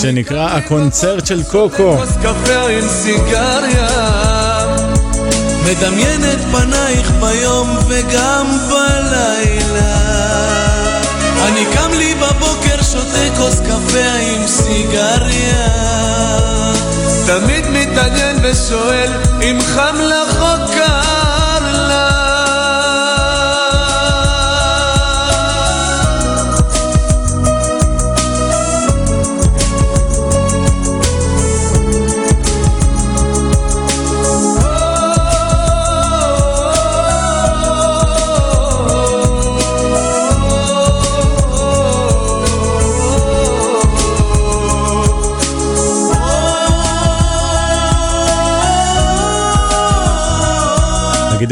שנקרא הקונצרט של קוקו. קפה עם סיגריה מדמיין את פנייך ביום וגם בלילה אני קם לי בבוקר, שותה כוס קפה עם סיגריה תמיד מתעניין ושואל אם חם לך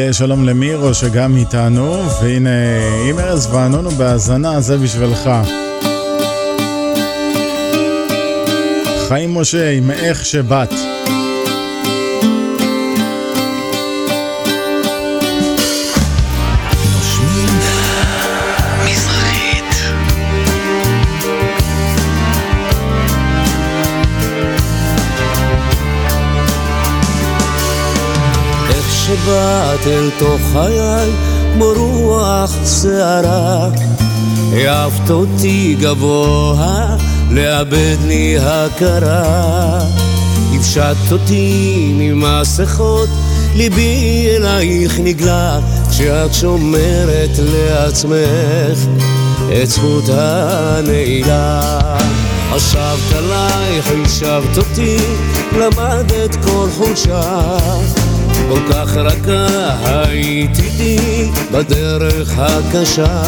נגיד שלום למירו שגם איתנו, והנה, אם ארז וענונו בהאזנה, זה בשבילך. חיים משה עם איך שבאת. שבאת אל תוך חיי כמו רוח שערה. העפת אותי גבוה לאבד לי הכרה. הפשטת אותי ממסכות ליבי אלייך נגלה כשאת שומרת לעצמך את זכות הנעילה. חשבת עלייך, חישבת אותי, למדת כל חולשה כל כך רכה היית איתי בדרך הקשה.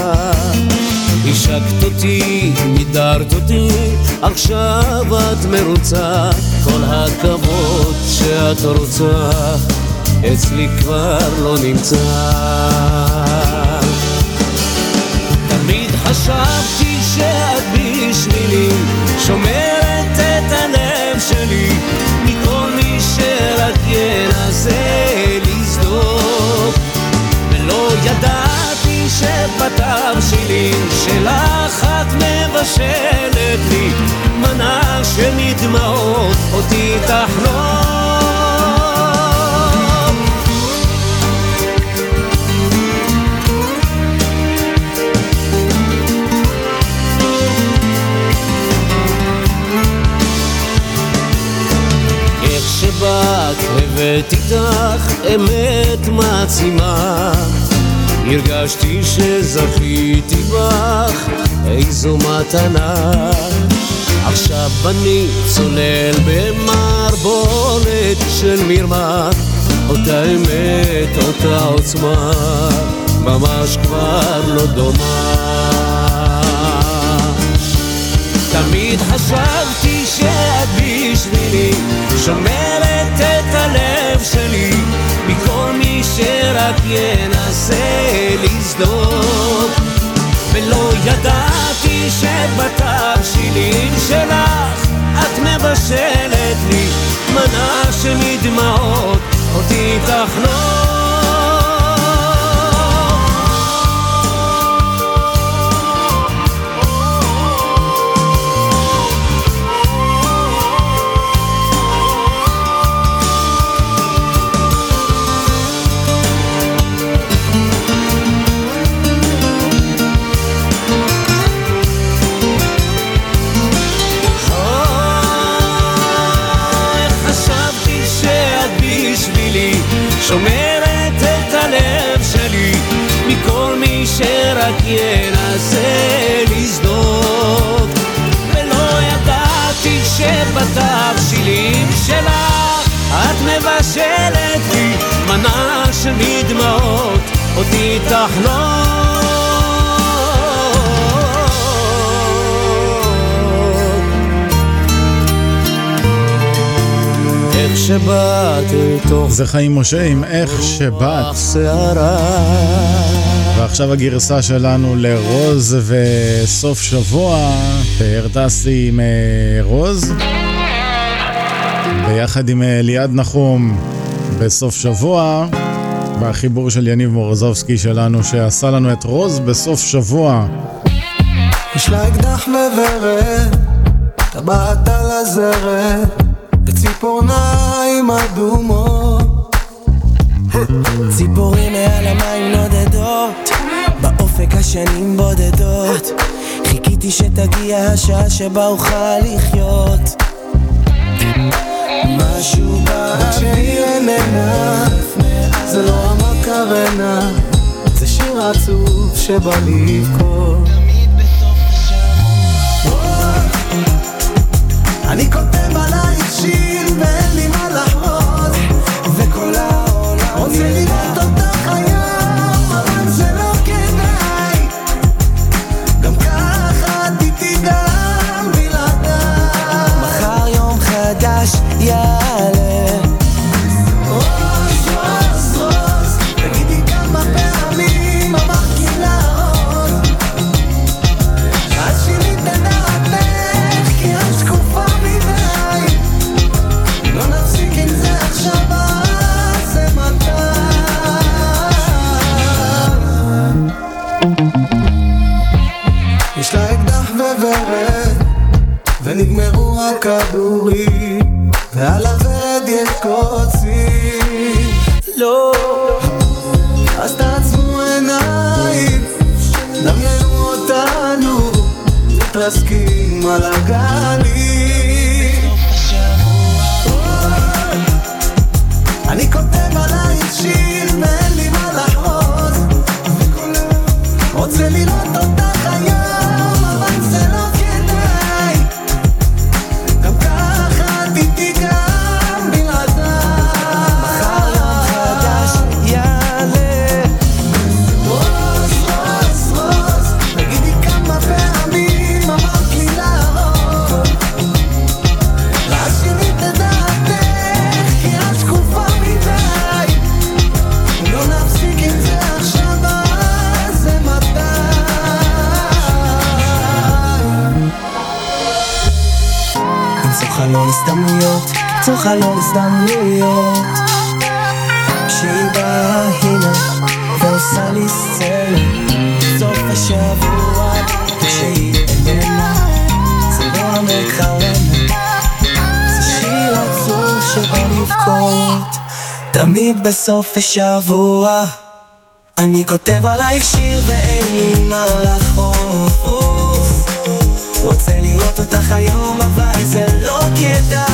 השקת אותי, מידרת אותי, עכשיו את מרוצה. כל הכבוד שאת רוצה אצלי כבר לא נמצא. תמיד חשבתי שאת בשבילי שומרת את הלב שלי שרק ינסה לסדוק. ולא ידעתי שבתבשילים שלך את מבשלת לי מנה שמדמעות אותי תחלום איתך אמת מעצימה. הרגשתי שזכיתי בך איזו מתנה. עכשיו אני צולל במערבולת של מרמה. אותה אמת, אותה עוצמה ממש כבר לא דומה. תמיד חשבתי שאת בשבילי שומרת מנה שמדמעות מדמעות אותי תחלום איך שבאת לתוך זה חיים משה עם איך שבאת. ועכשיו הגרסה שלנו לרוז וסוף שבוע, פאר טסי עם אה, רוז, ביחד עם אה, ליעד נחום בסוף שבוע, והחיבור של יניב מורזובסקי שלנו שעשה לנו את רוז בסוף שבוע. יש לה אקדח מוורד, טבעת על הזרת, וציפורניים אדומות. ציפורים מעל המים נודדות, באופק השנים בודדות. חיכיתי שתגיע השעה שבה אוכל לחיות. משהו באוויר איננה, זה לא המקרנה, זה שיר עצוב שבא לבכות. אני כותב עלייך שיר ואין בסוף השבוע. אני כותב עלייך שיר ואין לי מה לחוף רוצה לראות אותך היום אבל זה לא כדאי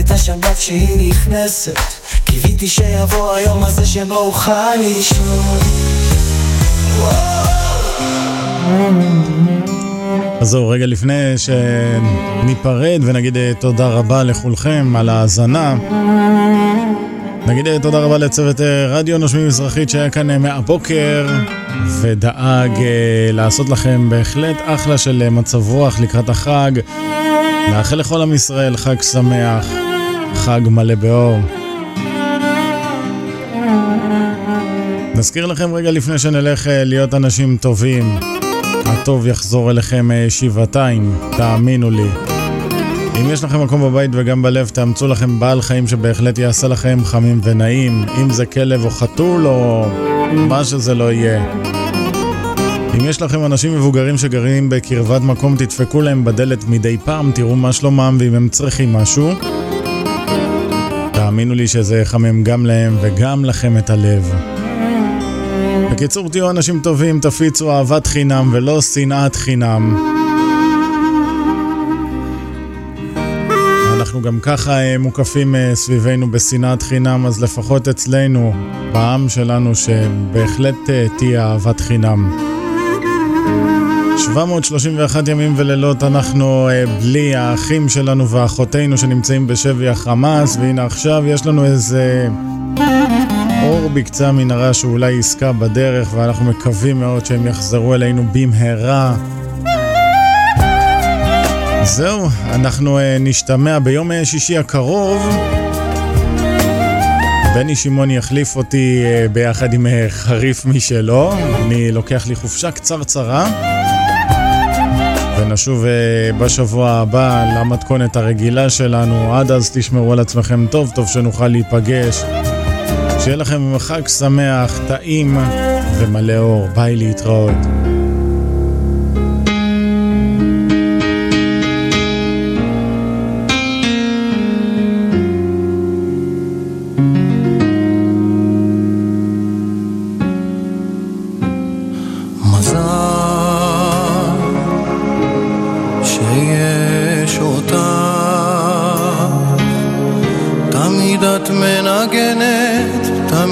את השבת שהיא נכנסת קיוויתי שיבוא היום הזה שבו אוכל לישון אז זהו, רגע לפני שניפרד ונגיד אה, תודה רבה לכולכם על ההאזנה. נגיד אה, תודה רבה לצוות אה, רדיו נושמים מזרחית שהיה כאן מהבוקר ודאג לעשות לכם בהחלט אחלה של מצב רוח לקראת החג. נאחל לכל עם ישראל חג שמח, חג מלא באור. נזכיר לכם רגע לפני שנלך אה, להיות אנשים טובים. הטוב יחזור אליכם אה, שבעתיים, תאמינו לי. אם יש לכם מקום בבית וגם בלב, תאמצו לכם בעל חיים שבהחלט יעשה לכם חמים ונעים, אם זה כלב או חתול או מה שזה לא יהיה. אם יש לכם אנשים מבוגרים שגרים בקרבת מקום, תדפקו להם בדלת מדי פעם, תראו מה שלומם ואם הם צריכים משהו. תאמינו לי שזה יחמם גם להם וגם לכם את הלב. בקיצור, תהיו אנשים טובים, תפיצו אהבת חינם ולא שנאת חינם. אנחנו גם ככה אה, מוקפים אה, סביבנו בשנאת חינם, אז לפחות אצלנו, בעם שלנו, שבהחלט אה, תהיה אהבת חינם. 731 ימים ולילות אנחנו בלי האחים שלנו ואחותינו שנמצאים בשבי החמאס, והנה עכשיו יש לנו איזה אור בקצה המנהרה שאולי יסקע בדרך, ואנחנו מקווים מאוד שהם יחזרו אלינו במהרה. זהו, אנחנו uh, נשתמע ביום uh, שישי הקרוב. בני שמעון יחליף אותי ביחד עם חריף משלו. אני לוקח לי חופשה קצרצרה. ונשוב uh, בשבוע הבא למתכונת הרגילה שלנו. עד אז תשמרו על עצמכם טוב, טוב שנוכל להיפגש. שיהיה לכם חג שמח, טעים ומלא אור. ביי להתראות.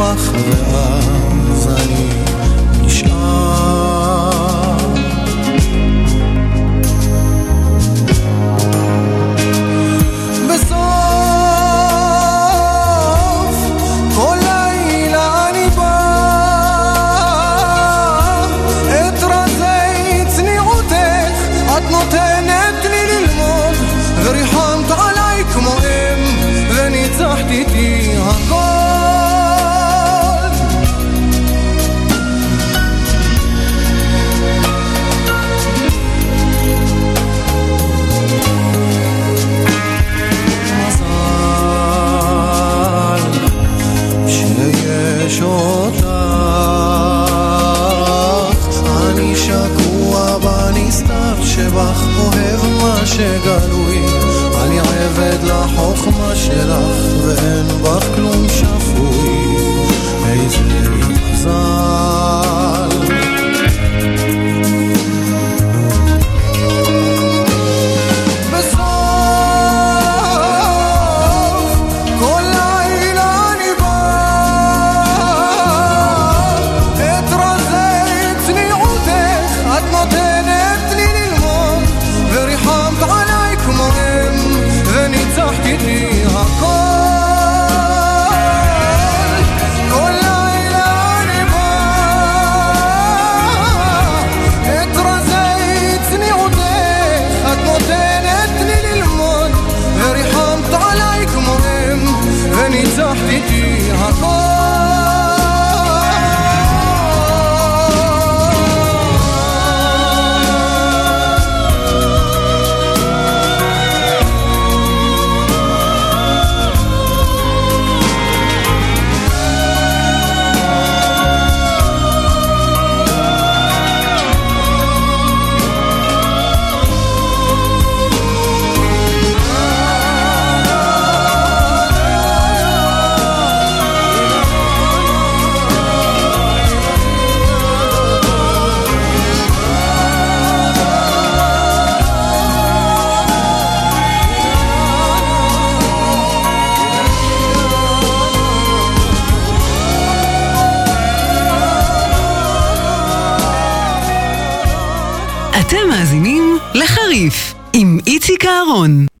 מתפנק בך שגלוי אני עבד לחוכמה שלך ואין בך בחריף, עם איציק אהרון.